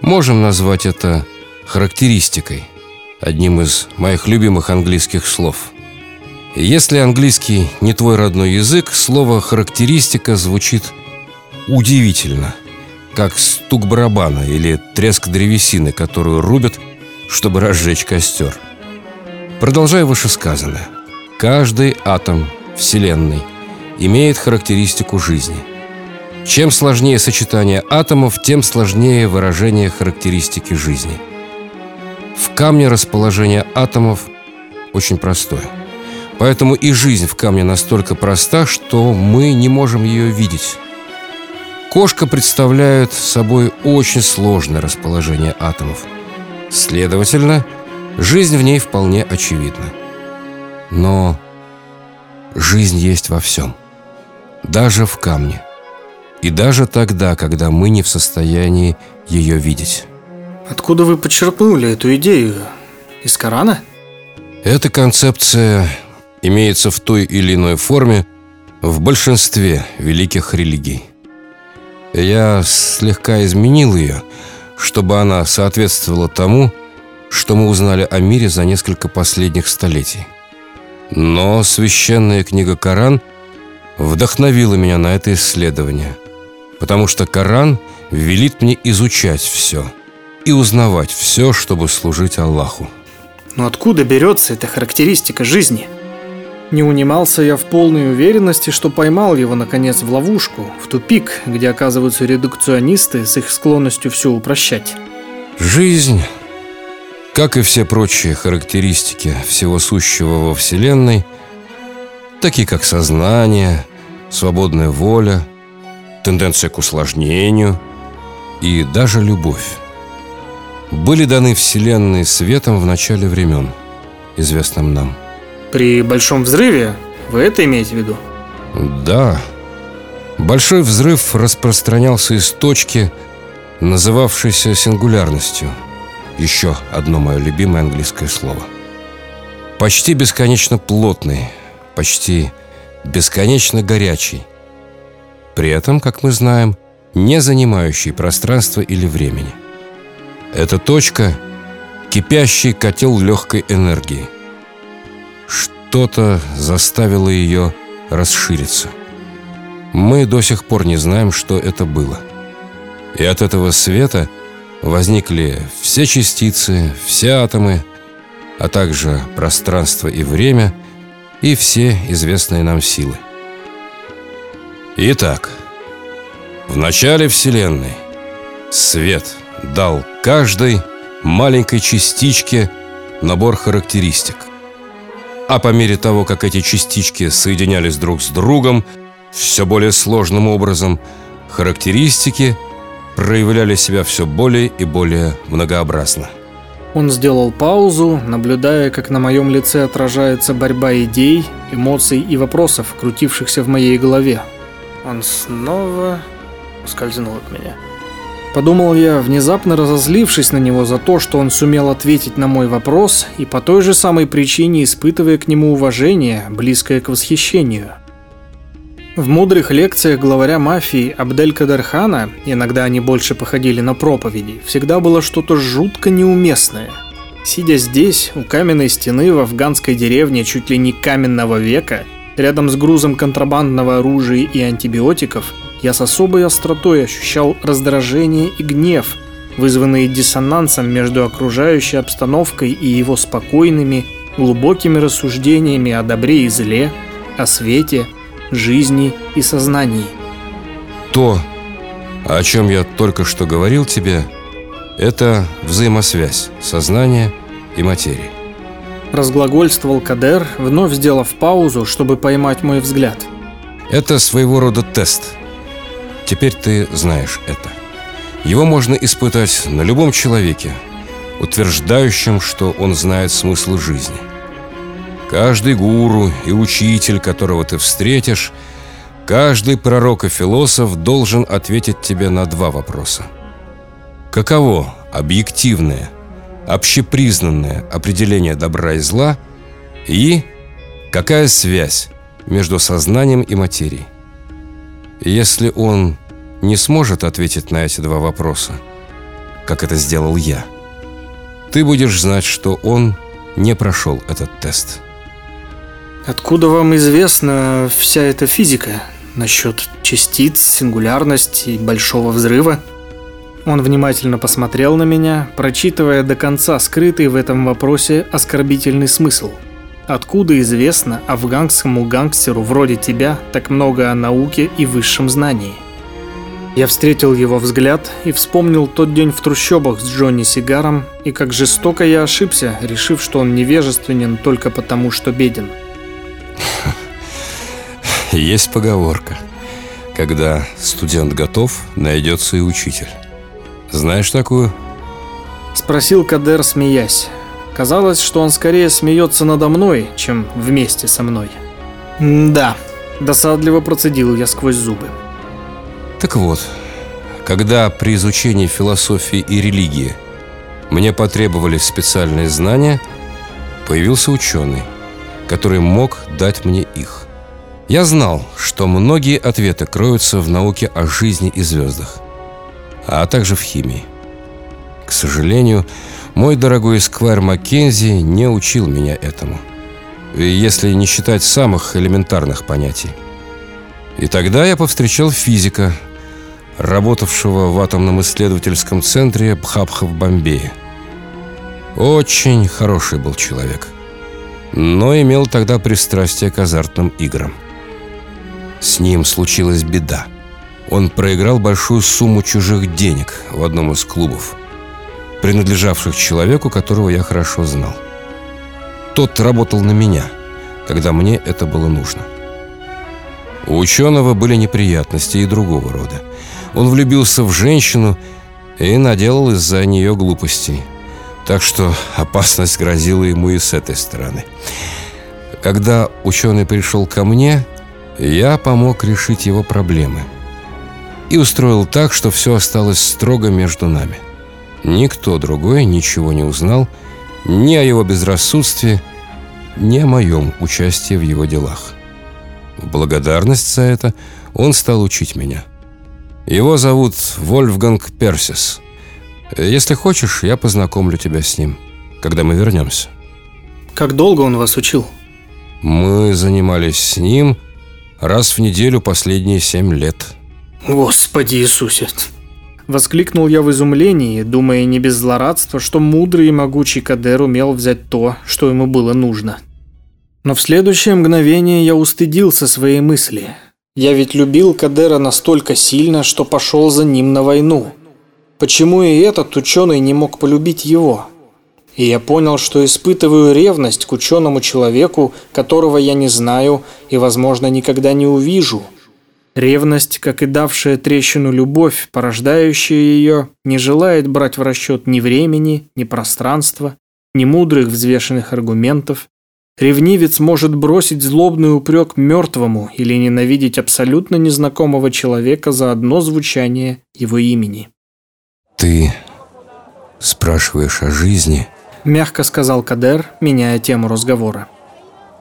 Можем назвать это характеристикой, одним из моих любимых английских слов – если английский не твой родной язык, слово «характеристика» звучит удивительно, как стук барабана или треск древесины, которую рубят, чтобы разжечь костер. Продолжая вышесказанное, каждый атом Вселенной имеет характеристику жизни. Чем сложнее сочетание атомов, тем сложнее выражение характеристики жизни. В камне расположение атомов очень простое – Поэтому и жизнь в камне настолько проста, что мы не можем ее видеть. Кошка представляет собой очень сложное расположение атомов. Следовательно, жизнь в ней вполне очевидна. Но жизнь есть во всем. Даже в камне. И даже тогда, когда мы не в состоянии ее видеть. Откуда вы подчеркнули эту идею? Из Корана? Эта концепция имеется в той или иной форме в большинстве великих религий. Я слегка изменил ее, чтобы она соответствовала тому, что мы узнали о мире за несколько последних столетий. Но священная книга Коран вдохновила меня на это исследование, потому что Коран велит мне изучать все и узнавать все, чтобы служить Аллаху. Но откуда берется эта характеристика жизни – не унимался я в полной уверенности, что поймал его, наконец, в ловушку, в тупик, где оказываются редукционисты с их склонностью все упрощать. Жизнь, как и все прочие характеристики всего сущего во Вселенной, такие как сознание, свободная воля, тенденция к усложнению и даже любовь, были даны Вселенной светом в начале времен, известным нам – при большом взрыве? Вы это имеете в виду? Да. Большой взрыв распространялся из точки, называвшейся сингулярностью. Еще одно мое любимое английское слово. Почти бесконечно плотный, почти бесконечно горячий. При этом, как мы знаем, не занимающий пространства или времени. Эта точка – кипящий котел легкой энергии. Что-то заставило ее расшириться. Мы до сих пор не знаем, что это было. И от этого света возникли все частицы, все атомы, а также пространство и время, и все известные нам силы. Итак, в начале Вселенной свет дал каждой маленькой частичке набор характеристик. А по мере того, как эти частички соединялись друг с другом все более сложным образом, характеристики проявляли себя все более и более многообразно. Он сделал паузу, наблюдая, как на моем лице отражается борьба идей, эмоций и вопросов, крутившихся в моей голове. Он снова скользнул от меня. Подумал я, внезапно разозлившись на него за то, что он сумел ответить на мой вопрос и по той же самой причине испытывая к нему уважение, близкое к восхищению. В мудрых лекциях главаря мафии Абдель Кадархана, иногда они больше походили на проповеди, всегда было что-то жутко неуместное. Сидя здесь, у каменной стены в афганской деревне чуть ли не каменного века, рядом с грузом контрабандного оружия и антибиотиков, я с особой остротой ощущал раздражение и гнев, вызванные диссонансом между окружающей обстановкой и его спокойными, глубокими рассуждениями о добре и зле, о свете, жизни и сознании. То, о чем я только что говорил тебе, это взаимосвязь сознания и материи. Разглагольствовал Кадер, вновь сделав паузу, чтобы поймать мой взгляд. Это своего рода тест – Теперь ты знаешь это. Его можно испытать на любом человеке, утверждающем, что он знает смысл жизни. Каждый гуру и учитель, которого ты встретишь, каждый пророк и философ должен ответить тебе на два вопроса. Каково объективное, общепризнанное определение добра и зла и какая связь между сознанием и материей? Если он не сможет ответить на эти два вопроса, как это сделал я, ты будешь знать, что он не прошел этот тест. Откуда вам известна вся эта физика насчет частиц, сингулярности и большого взрыва? Он внимательно посмотрел на меня, прочитывая до конца скрытый в этом вопросе оскорбительный смысл – Откуда известно афганскому гангстеру вроде тебя так много о науке и высшем знании? Я встретил его взгляд и вспомнил тот день в трущобах с Джонни Сигаром и как жестоко я ошибся, решив, что он невежественен только потому, что беден. (laughs) Есть поговорка. Когда студент готов, найдется и учитель. Знаешь такую? Спросил Кадер, смеясь. Казалось, что он скорее смеется надо мной, чем вместе со мной. «Да», – досадливо процедил я сквозь зубы. Так вот, когда при изучении философии и религии мне потребовались специальные знания, появился ученый, который мог дать мне их. Я знал, что многие ответы кроются в науке о жизни и звездах, а также в химии. К сожалению, мой дорогой Сквайр Маккензи не учил меня этому. Если не считать самых элементарных понятий. И тогда я повстречал физика, работавшего в атомном исследовательском центре Бхабха в Бомбее. Очень хороший был человек, но имел тогда пристрастие к азартным играм. С ним случилась беда. Он проиграл большую сумму чужих денег в одном из клубов – принадлежавших человеку, которого я хорошо знал. Тот работал на меня, когда мне это было нужно. У ученого были неприятности и другого рода. Он влюбился в женщину и наделал из-за нее глупостей. Так что опасность грозила ему и с этой стороны. Когда ученый пришел ко мне, я помог решить его проблемы. И устроил так, что все осталось строго между нами – Никто другой ничего не узнал ни о его безрассудстве, не о моем участии в его делах. В благодарность за это он стал учить меня. Его зовут Вольфганг Персис. Если хочешь, я познакомлю тебя с ним, когда мы вернемся. Как долго он вас учил? Мы занимались с ним раз в неделю последние семь лет. Господи Иисусе! Воскликнул я в изумлении, думая не без злорадства, что мудрый и могучий Кадер умел взять то, что ему было нужно. Но в следующее мгновение я устыдился своей мысли. Я ведь любил Кадера настолько сильно, что пошел за ним на войну. Почему и этот ученый не мог полюбить его? И я понял, что испытываю ревность к ученому человеку, которого я не знаю и, возможно, никогда не увижу. Ревность, как и давшая трещину любовь, порождающая ее, не желает брать в расчет ни времени, ни пространства, ни мудрых взвешенных аргументов. Ревнивец может бросить злобный упрек мертвому или ненавидеть абсолютно незнакомого человека за одно звучание его имени. Ты спрашиваешь о жизни – Мягко сказал Кадер, меняя тему разговора.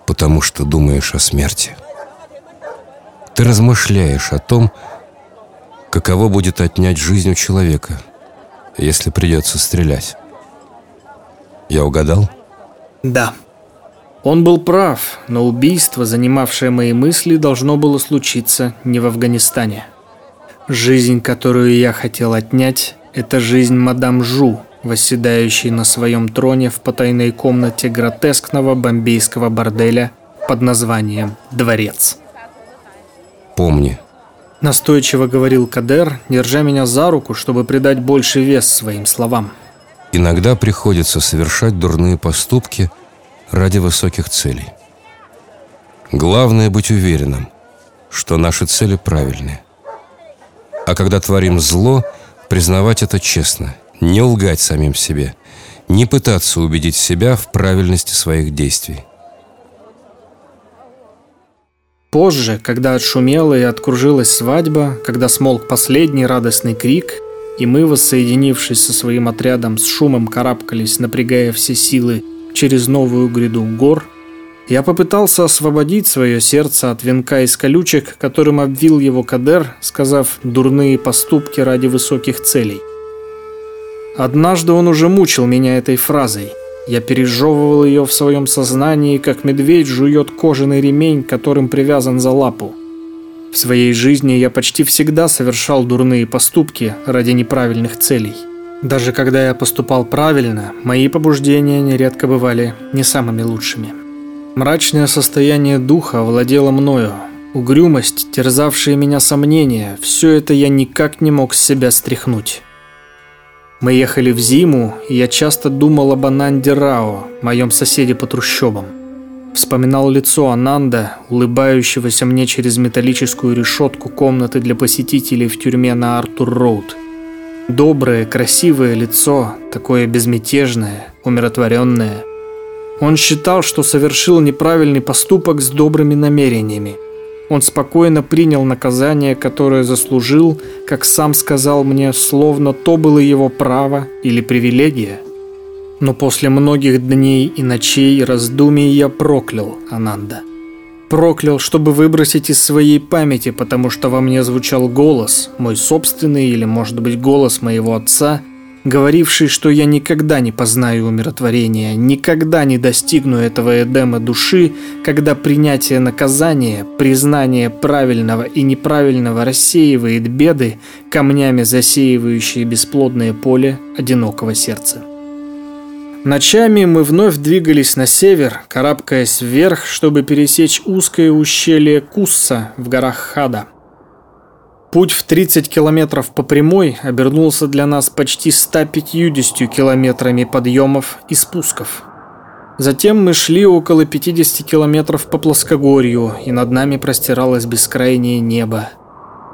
Потому что думаешь о смерти. Ты размышляешь о том, каково будет отнять жизнь у человека, если придется стрелять. Я угадал? Да. Он был прав, но убийство, занимавшее мои мысли, должно было случиться не в Афганистане. Жизнь, которую я хотел отнять, это жизнь мадам Жу, восседающий на своем троне в потайной комнате гротескного бомбейского борделя под названием «Дворец». «Помни», – настойчиво говорил Кадер, держа меня за руку, чтобы придать больше вес своим словам. «Иногда приходится совершать дурные поступки ради высоких целей. Главное быть уверенным, что наши цели правильные. А когда творим зло, признавать это честно – не лгать самим себе, не пытаться убедить себя в правильности своих действий. Позже, когда отшумела и откружилась свадьба, когда смолк последний радостный крик, и мы, воссоединившись со своим отрядом, с шумом карабкались, напрягая все силы через новую гряду гор, я попытался освободить свое сердце от венка из колючек, которым обвил его Кадер, сказав «дурные поступки ради высоких целей». Однажды он уже мучил меня этой фразой. Я пережевывал ее в своем сознании, как медведь жует кожаный ремень, которым привязан за лапу. В своей жизни я почти всегда совершал дурные поступки ради неправильных целей. Даже когда я поступал правильно, мои побуждения нередко бывали не самыми лучшими. Мрачное состояние духа овладело мною. Угрюмость, терзавшие меня сомнения, все это я никак не мог с себя стряхнуть. Мы ехали в зиму, и я часто думал об Ананде Рао, моем соседе по трущобам. Вспоминал лицо Ананда, улыбающегося мне через металлическую решетку комнаты для посетителей в тюрьме на Артур-Роуд. Доброе, красивое лицо, такое безмятежное, умиротворенное. Он считал, что совершил неправильный поступок с добрыми намерениями – он спокойно принял наказание, которое заслужил, как сам сказал мне, словно то было его право или привилегия. Но после многих дней и ночей раздумий я проклял Ананда. Проклял, чтобы выбросить из своей памяти, потому что во мне звучал голос, мой собственный или, может быть, голос моего отца – говоривший, что я никогда не познаю умиротворения, никогда не достигну этого Эдема души, когда принятие наказания, признание правильного и неправильного рассеивает беды, камнями засеивающие бесплодное поле одинокого сердца. Ночами мы вновь двигались на север, карабкаясь вверх, чтобы пересечь узкое ущелье Кусса в горах Хада – Путь в 30 километров по прямой обернулся для нас почти 150 километрами подъемов и спусков. Затем мы шли около 50 километров по плоскогорью, и над нами простиралось бескрайнее небо.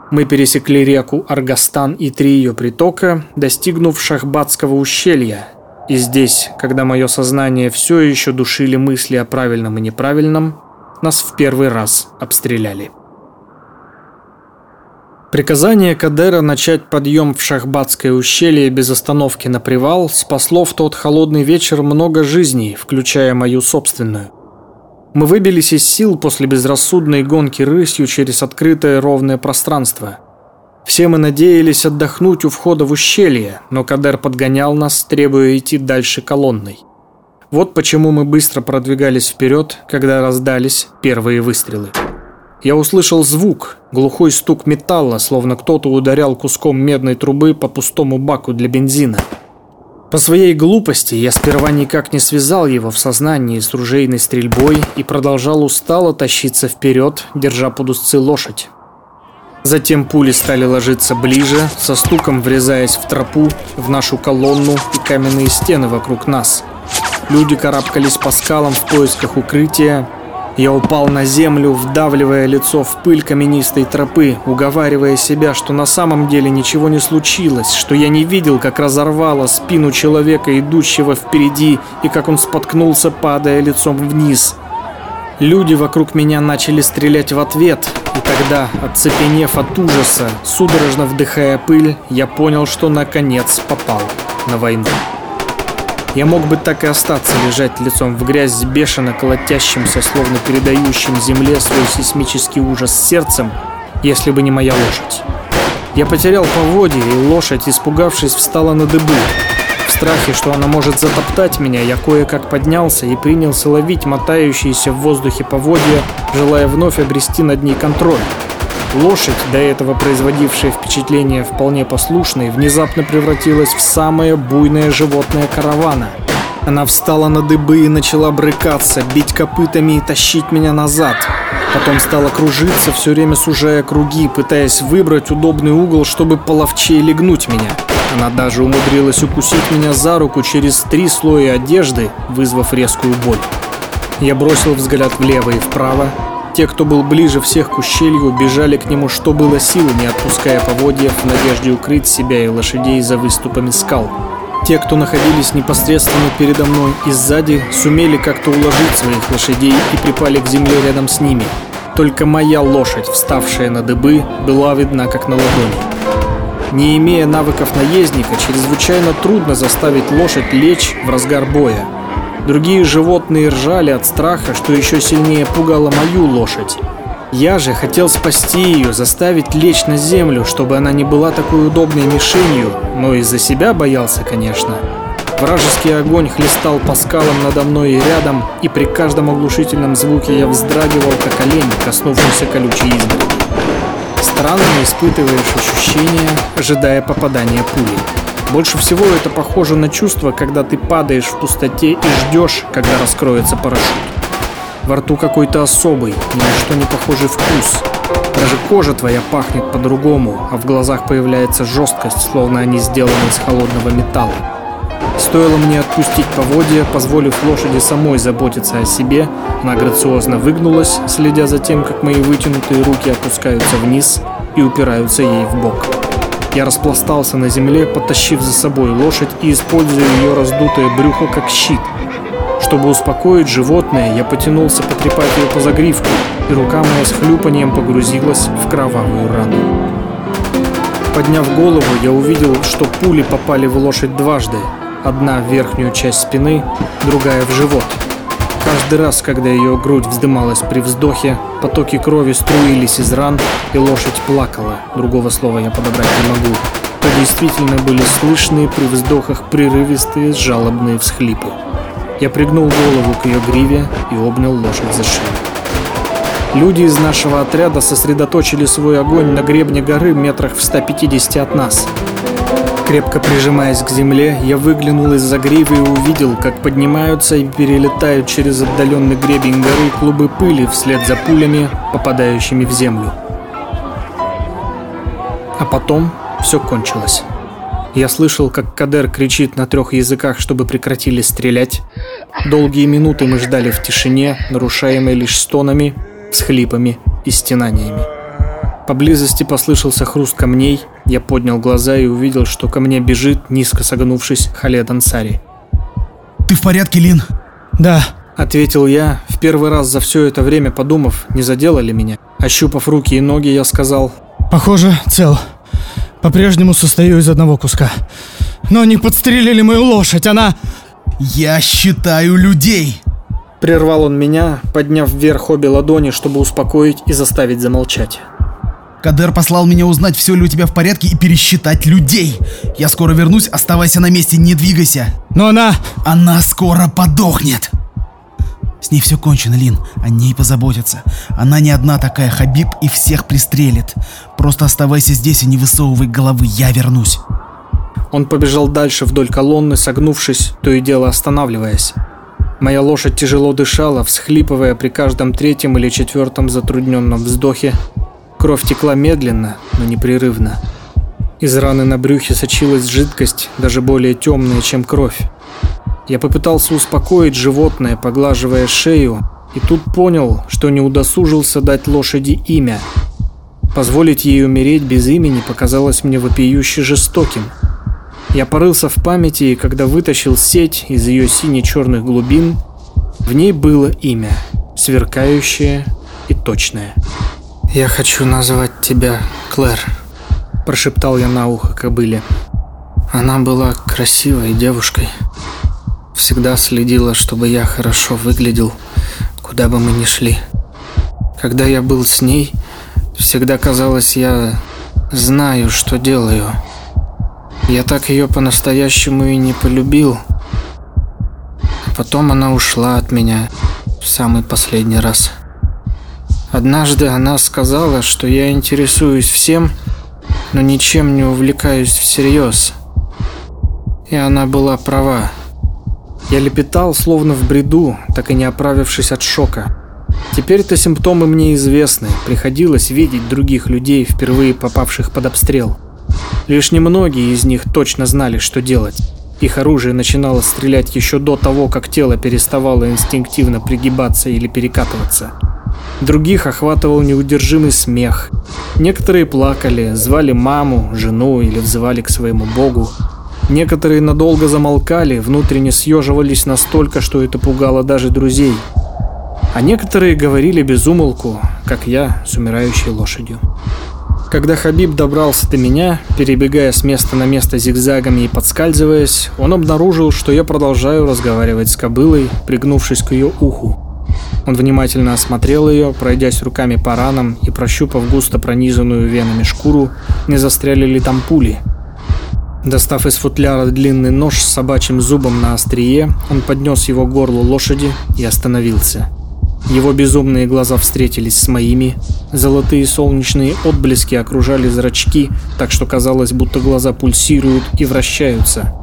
Мы пересекли реку Аргастан и три ее притока, достигнув Шахбатского ущелья. И здесь, когда мое сознание все еще душили мысли о правильном и неправильном, нас в первый раз обстреляли. Приказание Кадера начать подъем в Шахбатское ущелье без остановки на привал спасло в тот холодный вечер много жизней, включая мою собственную. Мы выбились из сил после безрассудной гонки рысью через открытое ровное пространство. Все мы надеялись отдохнуть у входа в ущелье, но Кадер подгонял нас, требуя идти дальше колонной. Вот почему мы быстро продвигались вперед, когда раздались первые выстрелы. Я услышал звук, глухой стук металла, словно кто-то ударял куском медной трубы по пустому баку для бензина. По своей глупости я сперва никак не связал его в сознании с ружейной стрельбой и продолжал устало тащиться вперед, держа под узцы лошадь. Затем пули стали ложиться ближе, со стуком врезаясь в тропу, в нашу колонну и каменные стены вокруг нас. Люди карабкались по скалам в поисках укрытия, я упал на землю, вдавливая лицо в пыль каменистой тропы, уговаривая себя, что на самом деле ничего не случилось, что я не видел, как разорвало спину человека, идущего впереди, и как он споткнулся, падая лицом вниз. Люди вокруг меня начали стрелять в ответ, и тогда, оцепенев от ужаса, судорожно вдыхая пыль, я понял, что наконец попал на войну. Я мог бы так и остаться лежать лицом в грязь с бешено колотящимся, словно передающим земле свой сейсмический ужас сердцем, если бы не моя лошадь. Я потерял поводье, и лошадь, испугавшись, встала на дыбы. Страхе, что она может затоптать меня, я кое-как поднялся и принялся ловить мотающиеся в воздухе поводья, желая вновь обрести над ней контроль. Лошадь, до этого производившая впечатление вполне послушной, внезапно превратилась в самое буйное животное каравана. Она встала на дыбы и начала брыкаться, бить копытами и тащить меня назад. Потом стала кружиться, все время сужая круги, пытаясь выбрать удобный угол, чтобы половчее легнуть меня. Она даже умудрилась укусить меня за руку через три слоя одежды, вызвав резкую боль. Я бросил взгляд влево и вправо, те, кто был ближе всех к ущелью, бежали к нему, что было силы, не отпуская поводья в надежде укрыть себя и лошадей за выступами скал. Те, кто находились непосредственно передо мной и сзади, сумели как-то уложить своих лошадей и припали к земле рядом с ними. Только моя лошадь, вставшая на дыбы, была видна как на ладони. Не имея навыков наездника, чрезвычайно трудно заставить лошадь лечь в разгар боя. Другие животные ржали от страха, что еще сильнее пугало мою лошадь. Я же хотел спасти ее, заставить лечь на землю, чтобы она не была такой удобной мишенью, но из-за себя боялся, конечно. Вражеский огонь хлестал по скалам надо мной и рядом, и при каждом оглушительном звуке я вздрагивал, как олень, коснувшийся колючей изгороди. Странно испытываешь ощущения, ожидая попадания пули. Больше всего это похоже на чувство, когда ты падаешь в пустоте и ждешь, когда раскроется парашют. Во рту какой-то особый, ни на что не похожий вкус. Даже кожа твоя пахнет по-другому, а в глазах появляется жесткость, словно они сделаны из холодного металла. Стоило мне отпустить поводья, позволив лошади самой заботиться о себе, она грациозно выгнулась, следя за тем, как мои вытянутые руки опускаются вниз и упираются ей в бок. Я распластался на земле, потащив за собой лошадь и используя ее раздутое брюхо как щит. Чтобы успокоить животное, я потянулся потрепать ее по загривку, и рука моя с хлюпанием погрузилась в кровавую рану. Подняв голову, я увидел, что пули попали в лошадь дважды. Одна в верхнюю часть спины, другая в живот – Каждый раз, когда ее грудь вздымалась при вздохе, потоки крови струились из ран, и лошадь плакала. Другого слова я подобрать не могу. То действительно были слышные при вздохах прерывистые жалобные всхлипы. Я пригнул голову к ее гриве и обнял лошадь за шею. Люди из нашего отряда сосредоточили свой огонь на гребне горы метрах в 150 от нас. Крепко прижимаясь к земле, я выглянул из-за гривы и увидел, как поднимаются и перелетают через отдаленный гребень горы клубы пыли вслед за пулями, попадающими в землю. А потом все кончилось. Я слышал, как Кадер кричит на трех языках, чтобы прекратили стрелять. Долгие минуты мы ждали в тишине, нарушаемой лишь стонами, всхлипами и стенаниями. Поблизости послышался хруст камней. Я поднял глаза и увидел, что ко мне бежит, низко согнувшись, Халед Ансари. «Ты в порядке, Лин?» «Да», — ответил я, в первый раз за все это время подумав, не задело ли меня. Ощупав руки и ноги, я сказал... «Похоже, цел. По-прежнему состою из одного куска. Но они подстрелили мою лошадь, она...» «Я считаю людей!» Прервал он меня, подняв вверх обе ладони, чтобы успокоить и заставить замолчать. Кадер послал меня узнать, все ли у тебя в порядке и пересчитать людей. Я скоро вернусь, оставайся на месте, не двигайся. Но она... Она скоро подохнет. С ней все кончено, Лин. О ней позаботятся. Она не одна такая, Хабиб и всех пристрелит. Просто оставайся здесь и не высовывай головы, я вернусь. Он побежал дальше вдоль колонны, согнувшись, то и дело останавливаясь. Моя лошадь тяжело дышала, всхлипывая при каждом третьем или четвертом затрудненном вздохе. Кровь текла медленно, но непрерывно. Из раны на брюхе сочилась жидкость, даже более темная, чем кровь. Я попытался успокоить животное, поглаживая шею, и тут понял, что не удосужился дать лошади имя. Позволить ей умереть без имени показалось мне вопиюще жестоким. Я порылся в памяти, и когда вытащил сеть из ее сине-черных глубин, в ней было имя, сверкающее и точное. «Я хочу назвать тебя Клэр», – прошептал я на ухо кобыле. Она была красивой девушкой. Всегда следила, чтобы я хорошо выглядел, куда бы мы ни шли. Когда я был с ней, всегда казалось, я знаю, что делаю. Я так ее по-настоящему и не полюбил. А потом она ушла от меня в самый последний раз. Однажды она сказала, что я интересуюсь всем, но ничем не увлекаюсь всерьез. И она была права. Я лепетал, словно в бреду, так и не оправившись от шока. Теперь-то симптомы мне известны. Приходилось видеть других людей, впервые попавших под обстрел. Лишь немногие из них точно знали, что делать. Их оружие начинало стрелять еще до того, как тело переставало инстинктивно пригибаться или перекатываться. Других охватывал неудержимый смех. Некоторые плакали, звали маму, жену или взывали к своему богу. Некоторые надолго замолкали, внутренне съеживались настолько, что это пугало даже друзей. А некоторые говорили без умолку, как я с умирающей лошадью. Когда Хабиб добрался до меня, перебегая с места на место зигзагами и подскальзываясь, он обнаружил, что я продолжаю разговаривать с кобылой, пригнувшись к ее уху. Он внимательно осмотрел ее, пройдясь руками по ранам и прощупав густо пронизанную венами шкуру, не застряли ли там пули. Достав из футляра длинный нож с собачьим зубом на острие, он поднес его горлу лошади и остановился. Его безумные глаза встретились с моими. Золотые солнечные отблески окружали зрачки, так что казалось, будто глаза пульсируют и вращаются.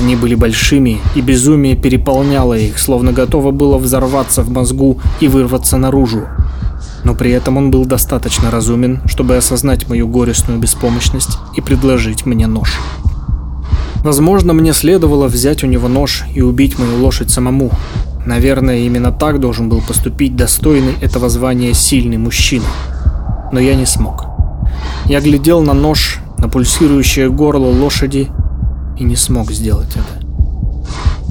Они были большими, и безумие переполняло их, словно готово было взорваться в мозгу и вырваться наружу. Но при этом он был достаточно разумен, чтобы осознать мою горестную беспомощность и предложить мне нож. Возможно, мне следовало взять у него нож и убить мою лошадь самому. Наверное, именно так должен был поступить достойный этого звания сильный мужчина. Но я не смог. Я глядел на нож, на пульсирующее горло лошади и не смог сделать это.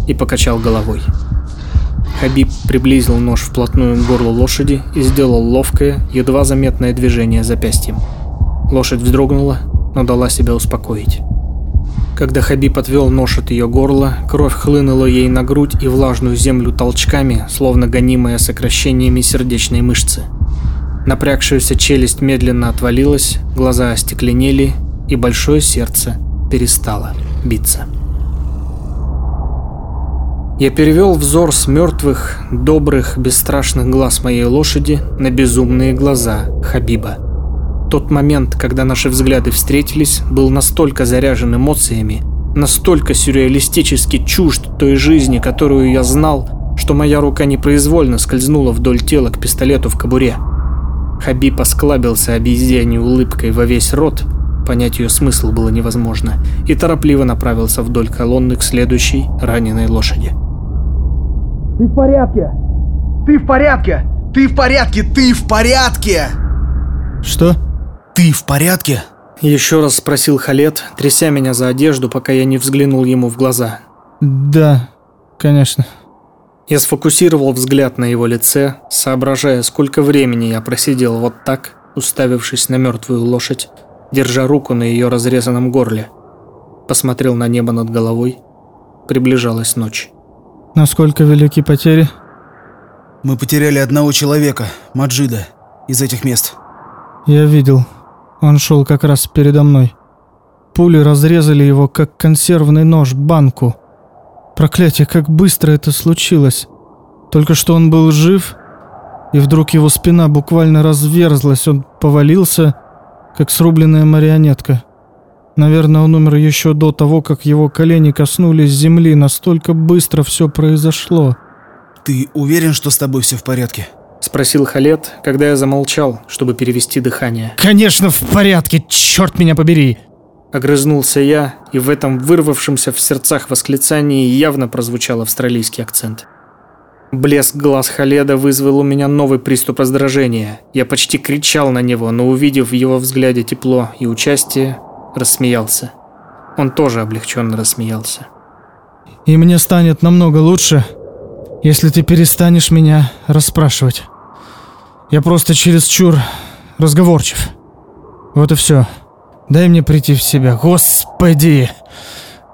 И покачал головой. Хабиб приблизил нож вплотную к горлу лошади и сделал ловкое, едва заметное движение запястьем. Лошадь вздрогнула, но дала себя успокоить. Когда Хабиб отвел нож от ее горла, кровь хлынула ей на грудь и влажную землю толчками, словно гонимая сокращениями сердечной мышцы. Напрягшаяся челюсть медленно отвалилась, глаза остекленели, и большое сердце перестало биться. Я перевел взор с мертвых, добрых, бесстрашных глаз моей лошади на безумные глаза Хабиба. Тот момент, когда наши взгляды встретились, был настолько заряжен эмоциями, настолько сюрреалистически чужд той жизни, которую я знал, что моя рука непроизвольно скользнула вдоль тела к пистолету в кобуре. Хабиб осклабился обезьяней улыбкой во весь рот, понять ее смысл было невозможно, и торопливо направился вдоль колонны к следующей раненой лошади. Ты в порядке? Ты в порядке? Ты в порядке? Ты в порядке? Что? Ты в порядке? Еще раз спросил Халет, тряся меня за одежду, пока я не взглянул ему в глаза. Да, конечно. Я сфокусировал взгляд на его лице, соображая, сколько времени я просидел вот так, уставившись на мертвую лошадь, держа руку на ее разрезанном горле. Посмотрел на небо над головой. Приближалась ночь. Насколько велики потери? Мы потеряли одного человека, Маджида, из этих мест. Я видел. Он шел как раз передо мной. Пули разрезали его, как консервный нож, банку. Проклятие, как быстро это случилось. Только что он был жив, и вдруг его спина буквально разверзлась, он повалился, как срубленная марионетка. Наверное, он умер еще до того, как его колени коснулись земли, настолько быстро все произошло. Ты уверен, что с тобой все в порядке? Спросил Халет, когда я замолчал, чтобы перевести дыхание. Конечно, в порядке, черт меня побери! Огрызнулся я, и в этом вырвавшемся в сердцах восклицании явно прозвучал австралийский акцент. Блеск глаз Халеда вызвал у меня новый приступ раздражения. Я почти кричал на него, но увидев в его взгляде тепло и участие, рассмеялся. Он тоже облегченно рассмеялся. И мне станет намного лучше, если ты перестанешь меня расспрашивать. Я просто чересчур разговорчив. Вот и все. Дай мне прийти в себя. Господи!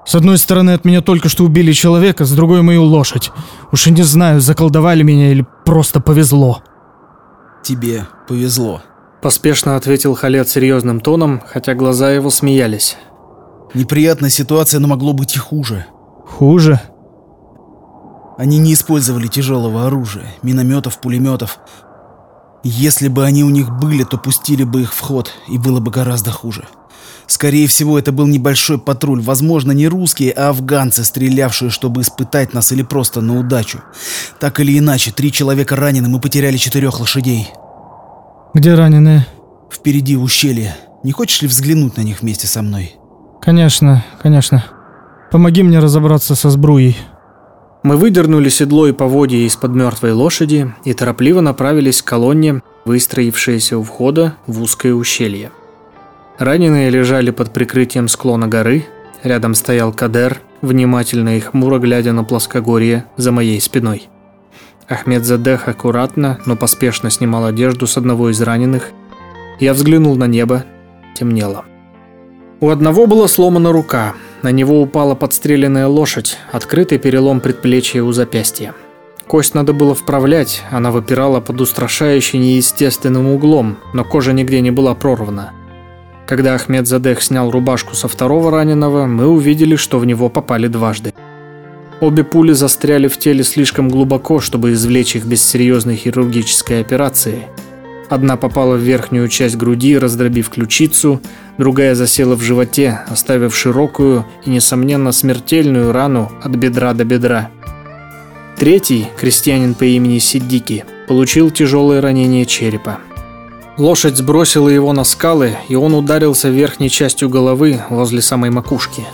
С одной стороны, от меня только что убили человека, с другой мою лошадь. Уж и не знаю, заколдовали меня или просто повезло. Тебе повезло. Поспешно ответил Халет серьезным тоном, хотя глаза его смеялись. Неприятная ситуация, но могло быть и хуже. Хуже? Они не использовали тяжелого оружия, минометов, пулеметов. Если бы они у них были, то пустили бы их в ход, и было бы гораздо хуже. Скорее всего, это был небольшой патруль, возможно, не русские, а афганцы, стрелявшие, чтобы испытать нас или просто на удачу. Так или иначе, три человека ранены, мы потеряли четырех лошадей. Где раненые? Впереди ущелье. Не хочешь ли взглянуть на них вместе со мной? Конечно, конечно. Помоги мне разобраться со сбруей. Мы выдернули седло и поводья из-под мертвой лошади и торопливо направились к колонне, выстроившейся у входа в узкое ущелье. Раненые лежали под прикрытием склона горы, рядом стоял Кадер, внимательно и хмуро глядя на плоскогорье за моей спиной. Ахмед Задех аккуратно, но поспешно снимал одежду с одного из раненых. Я взглянул на небо, темнело. У одного была сломана рука, на него упала подстреленная лошадь, открытый перелом предплечья у запястья. Кость надо было вправлять, она выпирала под устрашающе неестественным углом, но кожа нигде не была прорвана. Когда Ахмед Задех снял рубашку со второго раненого, мы увидели, что в него попали дважды. Обе пули застряли в теле слишком глубоко, чтобы извлечь их без серьезной хирургической операции. Одна попала в верхнюю часть груди, раздробив ключицу, другая засела в животе, оставив широкую и, несомненно, смертельную рану от бедра до бедра. Третий, крестьянин по имени Сиддики, получил тяжелое ранение черепа. Лошадь сбросила его на скалы, и он ударился верхней частью головы возле самой макушки.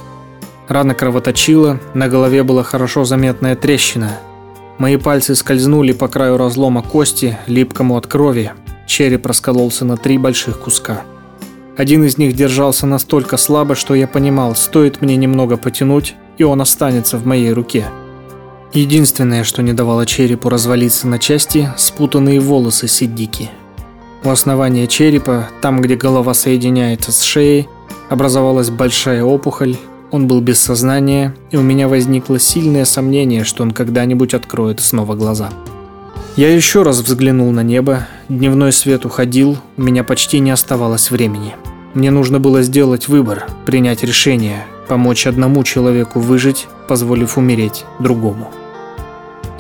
Рана кровоточила, на голове была хорошо заметная трещина. Мои пальцы скользнули по краю разлома кости, липкому от крови. Череп раскололся на три больших куска. Один из них держался настолько слабо, что я понимал, стоит мне немного потянуть, и он останется в моей руке. Единственное, что не давало черепу развалиться на части, спутанные волосы Сиддики. У основания черепа, там, где голова соединяется с шеей, образовалась большая опухоль, он был без сознания, и у меня возникло сильное сомнение, что он когда-нибудь откроет снова глаза. Я еще раз взглянул на небо, дневной свет уходил, у меня почти не оставалось времени. Мне нужно было сделать выбор, принять решение, помочь одному человеку выжить, позволив умереть другому.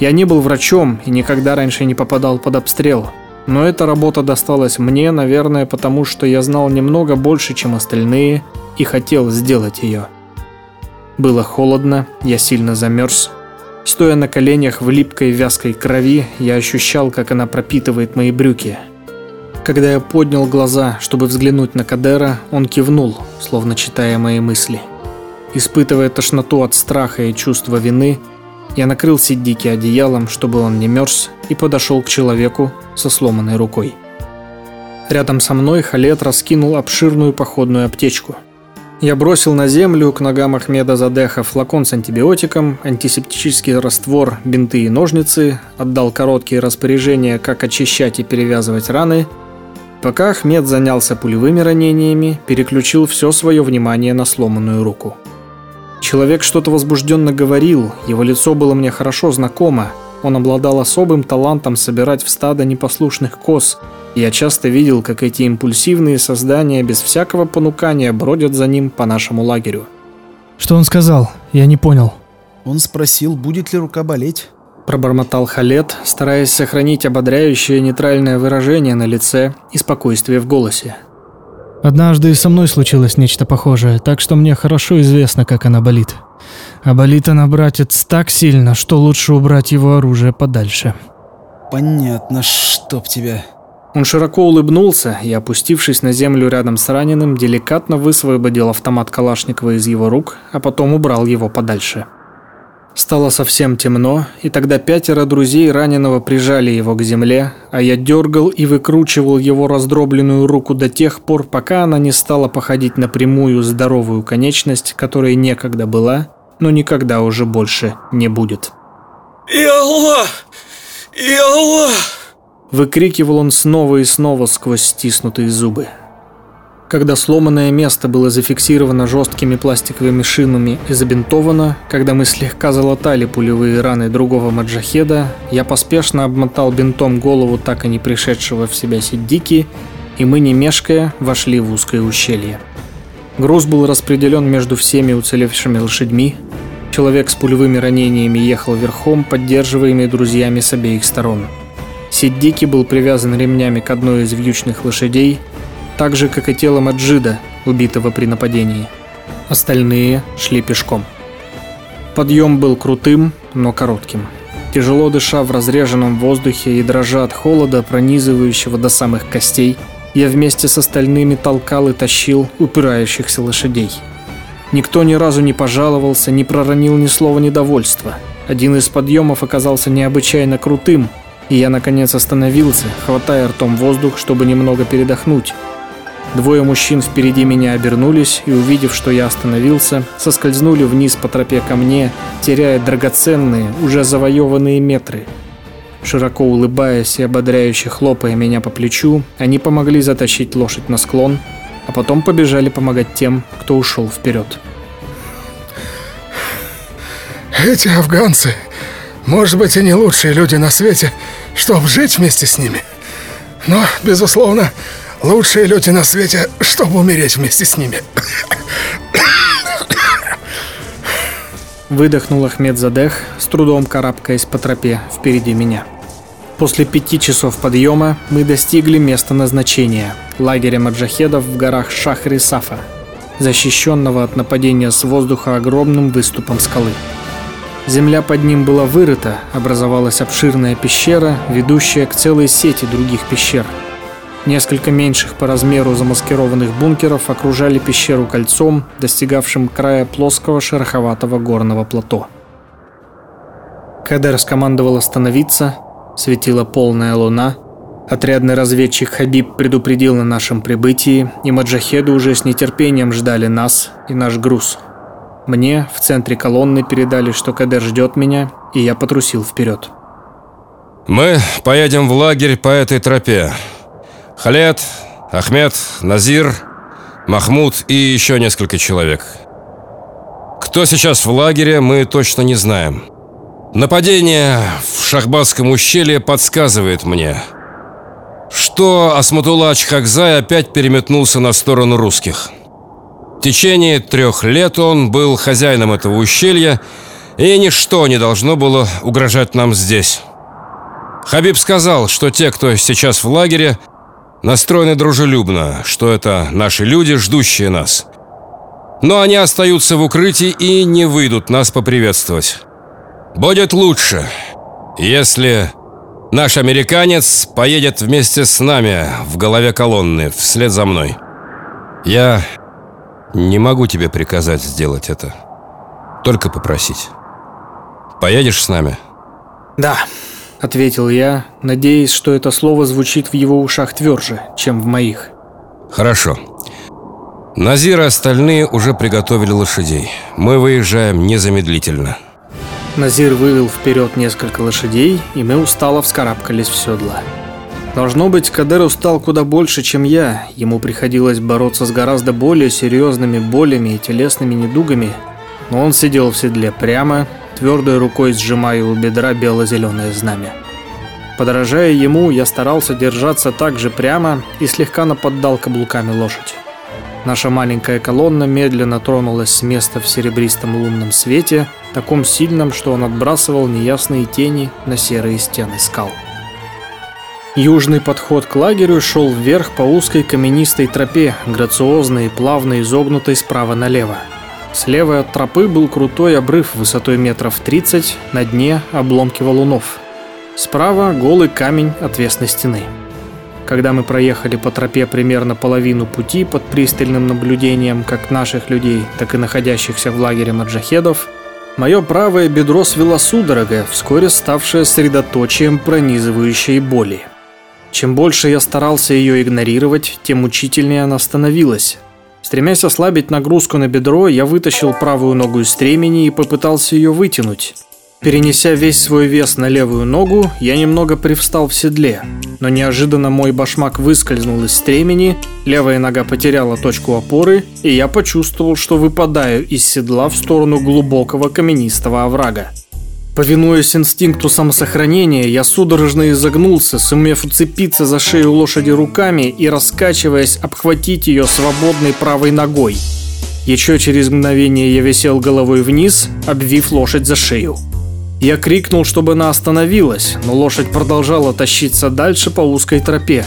Я не был врачом и никогда раньше не попадал под обстрел, но эта работа досталась мне, наверное, потому что я знал немного больше, чем остальные, и хотел сделать ее. Было холодно, я сильно замерз, Стоя на коленях в липкой вязкой крови, я ощущал, как она пропитывает мои брюки. Когда я поднял глаза, чтобы взглянуть на Кадера, он кивнул, словно читая мои мысли. Испытывая тошноту от страха и чувства вины, я накрыл Сиддики одеялом, чтобы он не мерз, и подошел к человеку со сломанной рукой. Рядом со мной Халет раскинул обширную походную аптечку – я бросил на землю к ногам Ахмеда Задеха флакон с антибиотиком, антисептический раствор, бинты и ножницы, отдал короткие распоряжения, как очищать и перевязывать раны. Пока Ахмед занялся пулевыми ранениями, переключил все свое внимание на сломанную руку. Человек что-то возбужденно говорил, его лицо было мне хорошо знакомо, он обладал особым талантом собирать в стадо непослушных коз. Я часто видел, как эти импульсивные создания без всякого понукания бродят за ним по нашему лагерю. Что он сказал? Я не понял. Он спросил, будет ли рука болеть. Пробормотал Халет, стараясь сохранить ободряющее нейтральное выражение на лице и спокойствие в голосе. Однажды и со мной случилось нечто похожее, так что мне хорошо известно, как она болит. А болит она, братец, так сильно, что лучше убрать его оружие подальше. Понятно, чтоб тебя. Он широко улыбнулся и, опустившись на землю рядом с раненым, деликатно высвободил автомат Калашникова из его рук, а потом убрал его подальше. Стало совсем темно, и тогда пятеро друзей раненого прижали его к земле, а я дергал и выкручивал его раздробленную руку до тех пор, пока она не стала походить на прямую здоровую конечность, которая некогда была, но никогда уже больше не будет. «И Аллах! И Аллах!» Выкрикивал он снова и снова сквозь стиснутые зубы. Когда сломанное место было зафиксировано жесткими пластиковыми шинами и забинтовано, когда мы слегка залатали пулевые раны другого маджахеда, я поспешно обмотал бинтом голову так и не пришедшего в себя Сиддики, и мы, не мешкая, вошли в узкое ущелье. Груз был распределен между всеми уцелевшими лошадьми. Человек с пулевыми ранениями ехал верхом, поддерживаемый друзьями с обеих сторон. Сиддики был привязан ремнями к одной из вьючных лошадей – так же, как и тело Маджида, убитого при нападении. Остальные шли пешком. Подъем был крутым, но коротким. Тяжело дыша в разреженном воздухе и дрожа от холода, пронизывающего до самых костей, я вместе с остальными толкал и тащил упирающихся лошадей. Никто ни разу не пожаловался, не проронил ни слова недовольства. Один из подъемов оказался необычайно крутым, и я наконец остановился, хватая ртом воздух, чтобы немного передохнуть, Двое мужчин впереди меня обернулись и, увидев, что я остановился, соскользнули вниз по тропе ко мне, теряя драгоценные, уже завоеванные метры. Широко улыбаясь и ободряюще хлопая меня по плечу, они помогли затащить лошадь на склон, а потом побежали помогать тем, кто ушел вперед. Эти афганцы, может быть, и не лучшие люди на свете, чтобы жить вместе с ними. Но, безусловно, Лучшие люди на свете, чтобы умереть вместе с ними. Выдохнул Ахмед Задех, с трудом карабкаясь по тропе впереди меня. После пяти часов подъема мы достигли места назначения – лагеря маджахедов в горах Шахри-Сафа, защищенного от нападения с воздуха огромным выступом скалы. Земля под ним была вырыта, образовалась обширная пещера, ведущая к целой сети других пещер – Несколько меньших по размеру замаскированных бункеров окружали пещеру кольцом, достигавшим края плоского шероховатого горного плато. Кадер скомандовал остановиться, светила полная луна. Отрядный разведчик Хабиб предупредил на нашем прибытии, и маджахеды уже с нетерпением ждали нас и наш груз. Мне в центре колонны передали, что Кадер ждет меня, и я потрусил вперед. «Мы поедем в лагерь по этой тропе», Халет, Ахмед, Назир, Махмуд и еще несколько человек. Кто сейчас в лагере, мы точно не знаем. Нападение в Шахбатском ущелье подсказывает мне, что Асматулла Чхакзай опять переметнулся на сторону русских. В течение трех лет он был хозяином этого ущелья, и ничто не должно было угрожать нам здесь. Хабиб сказал, что те, кто сейчас в лагере – настроены дружелюбно, что это наши люди, ждущие нас. Но они остаются в укрытии и не выйдут нас поприветствовать. Будет лучше, если наш американец поедет вместе с нами в голове колонны, вслед за мной. Я не могу тебе приказать сделать это. Только попросить. Поедешь с нами? Да ответил я, надеясь, что это слово звучит в его ушах тверже, чем в моих. Хорошо. Назир и остальные уже приготовили лошадей. Мы выезжаем незамедлительно. Назир вывел вперед несколько лошадей, и мы устало вскарабкались в седла. Должно быть, Кадер устал куда больше, чем я. Ему приходилось бороться с гораздо более серьезными болями и телесными недугами. Но он сидел в седле прямо, твердой рукой сжимаю у бедра бело-зеленое знамя. Подражая ему, я старался держаться так же прямо и слегка наподдал каблуками лошадь. Наша маленькая колонна медленно тронулась с места в серебристом лунном свете, таком сильном, что он отбрасывал неясные тени на серые стены скал. Южный подход к лагерю шел вверх по узкой каменистой тропе, грациозной и плавно изогнутой справа налево. Слева от тропы был крутой обрыв высотой метров 30, на дне обломки валунов. Справа голый камень отвесной стены. Когда мы проехали по тропе примерно половину пути под пристальным наблюдением как наших людей, так и находящихся в лагере маджахедов, мое правое бедро свело судорога, вскоре ставшее средоточием пронизывающей боли. Чем больше я старался ее игнорировать, тем мучительнее она становилась. Стремясь ослабить нагрузку на бедро, я вытащил правую ногу из стремени и попытался ее вытянуть. Перенеся весь свой вес на левую ногу, я немного привстал в седле, но неожиданно мой башмак выскользнул из стремени, левая нога потеряла точку опоры, и я почувствовал, что выпадаю из седла в сторону глубокого каменистого оврага. Повинуясь инстинкту самосохранения, я судорожно изогнулся, сумев уцепиться за шею лошади руками и, раскачиваясь, обхватить ее свободной правой ногой. Еще через мгновение я висел головой вниз, обвив лошадь за шею. Я крикнул, чтобы она остановилась, но лошадь продолжала тащиться дальше по узкой тропе.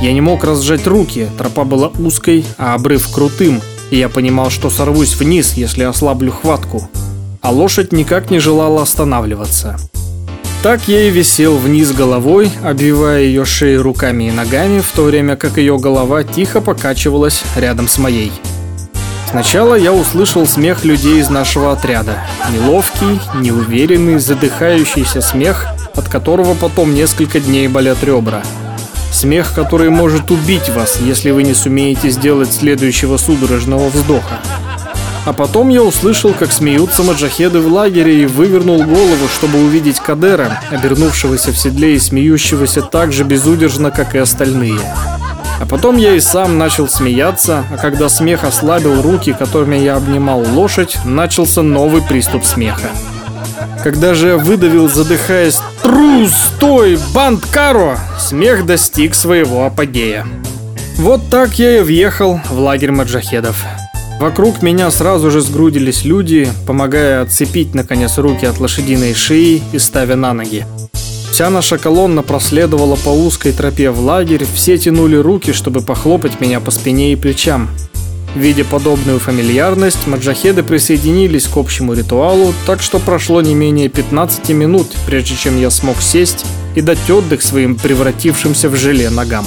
Я не мог разжать руки, тропа была узкой, а обрыв крутым, и я понимал, что сорвусь вниз, если ослаблю хватку. А лошадь никак не желала останавливаться. Так я и висел вниз головой, обвивая ее шею руками и ногами, в то время как ее голова тихо покачивалась рядом с моей. Сначала я услышал смех людей из нашего отряда. Неловкий, неуверенный, задыхающийся смех, от которого потом несколько дней болят ребра. Смех, который может убить вас, если вы не сумеете сделать следующего судорожного вздоха. А потом я услышал, как смеются маджахеды в лагере и вывернул голову, чтобы увидеть Кадера, обернувшегося в седле и смеющегося так же безудержно, как и остальные. А потом я и сам начал смеяться, а когда смех ослабил руки, которыми я обнимал лошадь, начался новый приступ смеха. Когда же я выдавил, задыхаясь, «Трус, стой, банд Каро!», смех достиг своего апогея. Вот так я и въехал в лагерь маджахедов. Вокруг меня сразу же сгрудились люди, помогая отцепить наконец руки от лошадиной шеи и ставя на ноги. Вся наша колонна проследовала по узкой тропе в лагерь, все тянули руки, чтобы похлопать меня по спине и плечам. Видя подобную фамильярность, маджахеды присоединились к общему ритуалу, так что прошло не менее 15 минут, прежде чем я смог сесть и дать отдых своим превратившимся в желе ногам.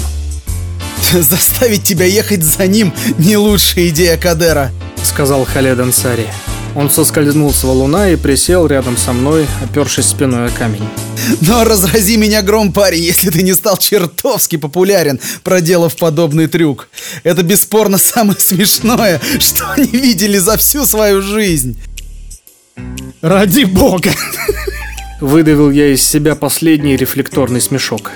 (laughs) «Заставить тебя ехать за ним – не лучшая идея Кадера», – сказал Халед Ансари. Он соскользнул с валуна и присел рядом со мной, опершись спиной о камень. (laughs) Но разрази меня гром, парень, если ты не стал чертовски популярен, проделав подобный трюк. Это бесспорно (laughs) самое смешное, что они видели за всю свою жизнь. Ради бога! Выдавил я из себя последний рефлекторный смешок.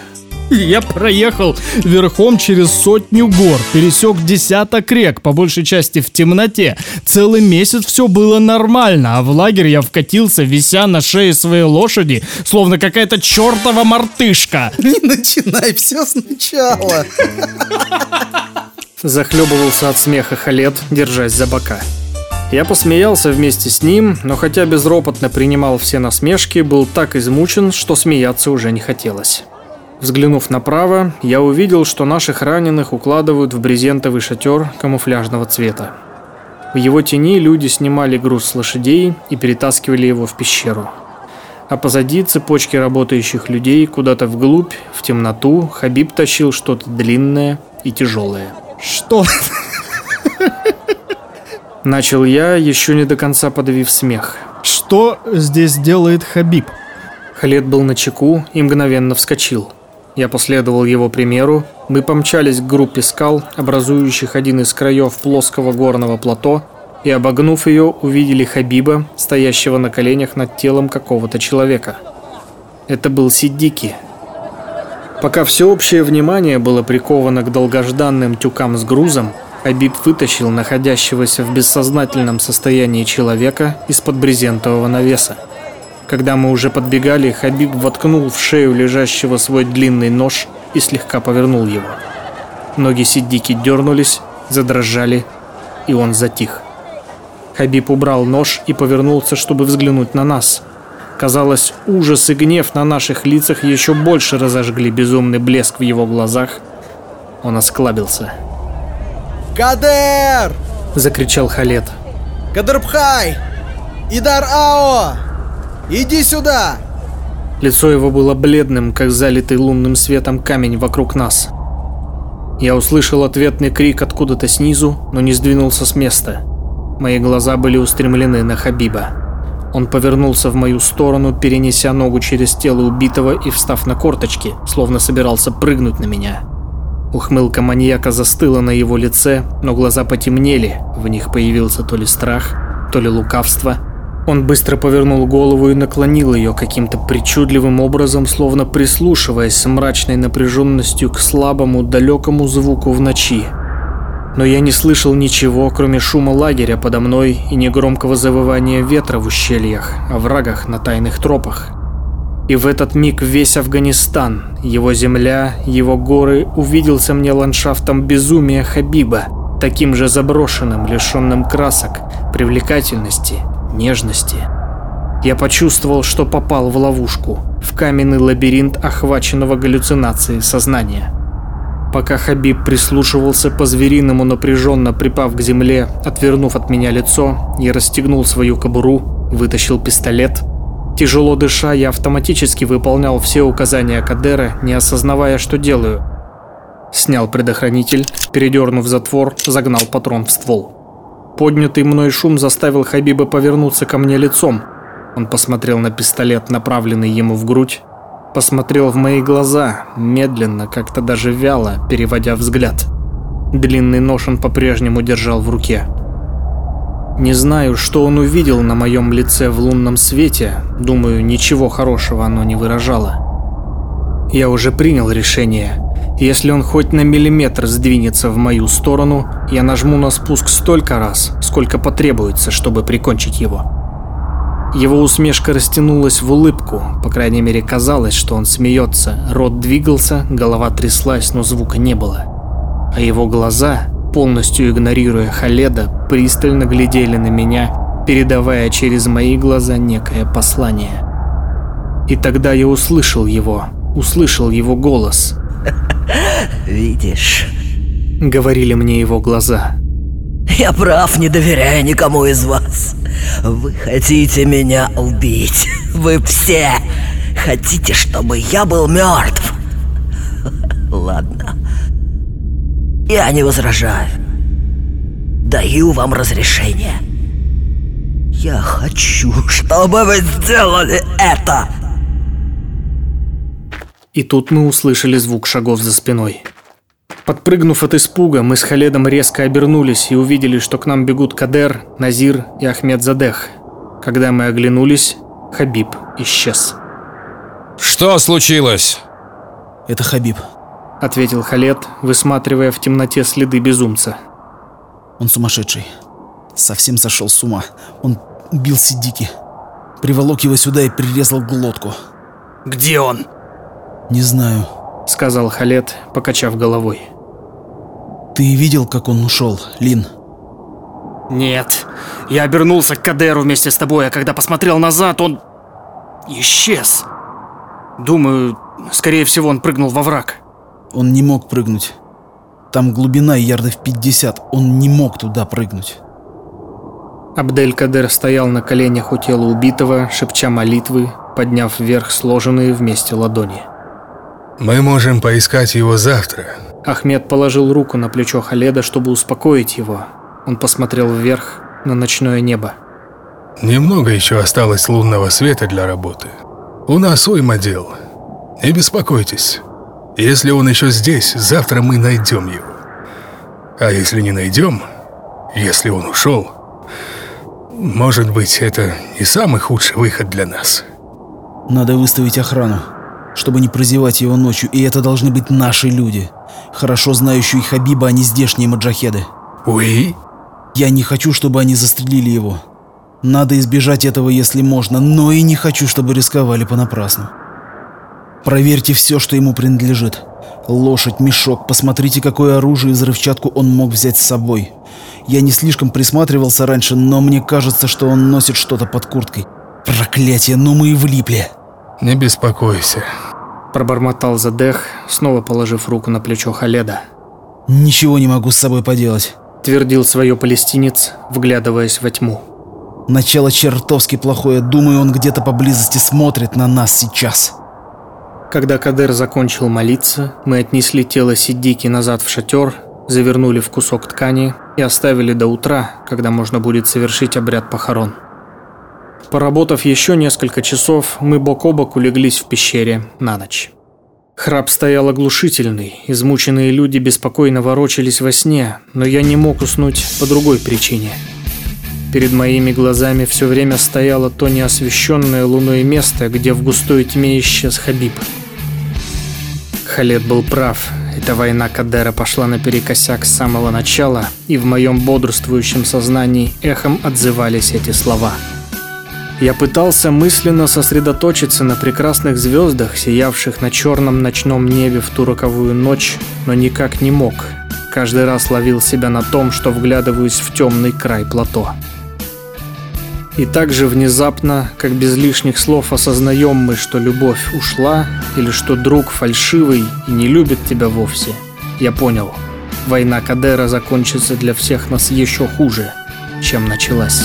Я проехал верхом через сотню гор, пересек десяток рек, по большей части в темноте. Целый месяц все было нормально, а в лагерь я вкатился, вися на шее своей лошади, словно какая-то чертова мартышка. Не начинай все сначала. Захлебывался от смеха Халет, держась за бока. Я посмеялся вместе с ним, но хотя безропотно принимал все насмешки, был так измучен, что смеяться уже не хотелось. Взглянув направо, я увидел, что наших раненых укладывают в брезентовый шатер камуфляжного цвета. В его тени люди снимали груз с лошадей и перетаскивали его в пещеру. А позади цепочки работающих людей куда-то вглубь, в темноту, Хабиб тащил что-то длинное и тяжелое. Что? Начал я, еще не до конца подавив смех. Что здесь делает Хабиб? Халет был на чеку и мгновенно вскочил. Я последовал его примеру. Мы помчались к группе скал, образующих один из краев плоского горного плато, и, обогнув ее, увидели Хабиба, стоящего на коленях над телом какого-то человека. Это был Сиддики. Пока всеобщее внимание было приковано к долгожданным тюкам с грузом, Хабиб вытащил находящегося в бессознательном состоянии человека из-под брезентового навеса. Когда мы уже подбегали, Хабиб воткнул в шею лежащего свой длинный нож и слегка повернул его. Ноги Сиддики дернулись, задрожали, и он затих. Хабиб убрал нож и повернулся, чтобы взглянуть на нас. Казалось, ужас и гнев на наших лицах еще больше разожгли безумный блеск в его глазах. Он осклабился. «Кадер!» – закричал Халет. «Кадырбхай! Идар Ао! Иди сюда!» Лицо его было бледным, как залитый лунным светом камень вокруг нас. Я услышал ответный крик откуда-то снизу, но не сдвинулся с места. Мои глаза были устремлены на Хабиба. Он повернулся в мою сторону, перенеся ногу через тело убитого и встав на корточки, словно собирался прыгнуть на меня. Ухмылка маньяка застыла на его лице, но глаза потемнели, в них появился то ли страх, то ли лукавство. Он быстро повернул голову и наклонил ее каким-то причудливым образом, словно прислушиваясь с мрачной напряженностью к слабому, далекому звуку в ночи. Но я не слышал ничего, кроме шума лагеря подо мной и негромкого завывания ветра в ущельях, оврагах на тайных тропах. И в этот миг весь Афганистан, его земля, его горы увиделся мне ландшафтом безумия Хабиба, таким же заброшенным, лишенным красок, привлекательности, нежности. Я почувствовал, что попал в ловушку, в каменный лабиринт охваченного галлюцинацией сознания. Пока Хабиб прислушивался по-звериному напряженно припав к земле, отвернув от меня лицо, я расстегнул свою кобуру, вытащил пистолет – Тяжело дыша, я автоматически выполнял все указания Кадера, не осознавая, что делаю. Снял предохранитель, передернув затвор, загнал патрон в ствол. Поднятый мной шум заставил Хабиба повернуться ко мне лицом. Он посмотрел на пистолет, направленный ему в грудь, посмотрел в мои глаза, медленно, как-то даже вяло, переводя взгляд. Длинный нож он по-прежнему держал в руке. Не знаю, что он увидел на моем лице в лунном свете, думаю, ничего хорошего оно не выражало. Я уже принял решение. Если он хоть на миллиметр сдвинется в мою сторону, я нажму на спуск столько раз, сколько потребуется, чтобы прикончить его. Его усмешка растянулась в улыбку, по крайней мере казалось, что он смеется. Рот двигался, голова тряслась, но звука не было. А его глаза, полностью игнорируя Халеда, пристально глядели на меня, передавая через мои глаза некое послание. И тогда я услышал его, услышал его голос. (laughs) «Видишь?» — говорили мне его глаза. «Я прав, не доверяя никому из вас. Вы хотите меня убить. (laughs) Вы все хотите, чтобы я был мертв. (laughs) Ладно, я не возражаю. Даю вам разрешение. Я хочу, чтобы вы сделали это. И тут мы услышали звук шагов за спиной. Подпрыгнув от испуга, мы с Халедом резко обернулись и увидели, что к нам бегут Кадер, Назир и Ахмед Задех. Когда мы оглянулись, Хабиб исчез. Что случилось? Это Хабиб ответил Халет, высматривая в темноте следы безумца. Он сумасшедший. Совсем сошел с ума. Он убил Сидики. Приволок его сюда и прирезал глотку. Где он? Не знаю, сказал Халет, покачав головой. Ты видел, как он ушел, Лин? Нет. Я обернулся к Кадеру вместе с тобой, а когда посмотрел назад, он исчез. Думаю, скорее всего, он прыгнул во враг. Он не мог прыгнуть. Там глубина ярдов 50. Он не мог туда прыгнуть. Абдель-Кадер стоял на коленях у тела убитого, шепча молитвы, подняв вверх сложенные вместе ладони. «Мы можем поискать его завтра». Ахмед положил руку на плечо Халеда, чтобы успокоить его. Он посмотрел вверх на ночное небо. «Немного еще осталось лунного света для работы. У нас уйма дел. Не беспокойтесь». Если он еще здесь, завтра мы найдем его. А если не найдем, если он ушел, может быть, это не самый худший выход для нас. Надо выставить охрану, чтобы не прозевать его ночью, и это должны быть наши люди, хорошо знающие Хабиба, а не здешние маджахеды. Уи? Я не хочу, чтобы они застрелили его. Надо избежать этого, если можно, но и не хочу, чтобы рисковали понапрасну. Проверьте все, что ему принадлежит. Лошадь, мешок, посмотрите, какое оружие и взрывчатку он мог взять с собой. Я не слишком присматривался раньше, но мне кажется, что он носит что-то под курткой. Проклятие, ну мы и влипли. Не беспокойся. Пробормотал Задех, снова положив руку на плечо Халеда. Ничего не могу с собой поделать. Твердил свое палестинец, вглядываясь во тьму. Начало чертовски плохое. Думаю, он где-то поблизости смотрит на нас сейчас. Когда Кадер закончил молиться, мы отнесли тело Сиддики назад в шатер, завернули в кусок ткани и оставили до утра, когда можно будет совершить обряд похорон. Поработав еще несколько часов, мы бок о бок улеглись в пещере на ночь. Храп стоял оглушительный, измученные люди беспокойно ворочались во сне, но я не мог уснуть по другой причине. Перед моими глазами все время стояло то неосвещенное луной место, где в густой тьме исчез Хабиб. Халет был прав, эта война Кадера пошла наперекосяк с самого начала, и в моем бодрствующем сознании эхом отзывались эти слова – я пытался мысленно сосредоточиться на прекрасных звездах, сиявших на черном ночном небе в ту роковую ночь, но никак не мог. Каждый раз ловил себя на том, что вглядываюсь в темный край плато. И так же внезапно, как без лишних слов осознаем мы, что любовь ушла, или что друг фальшивый и не любит тебя вовсе, я понял, война Кадера закончится для всех нас еще хуже, чем началась.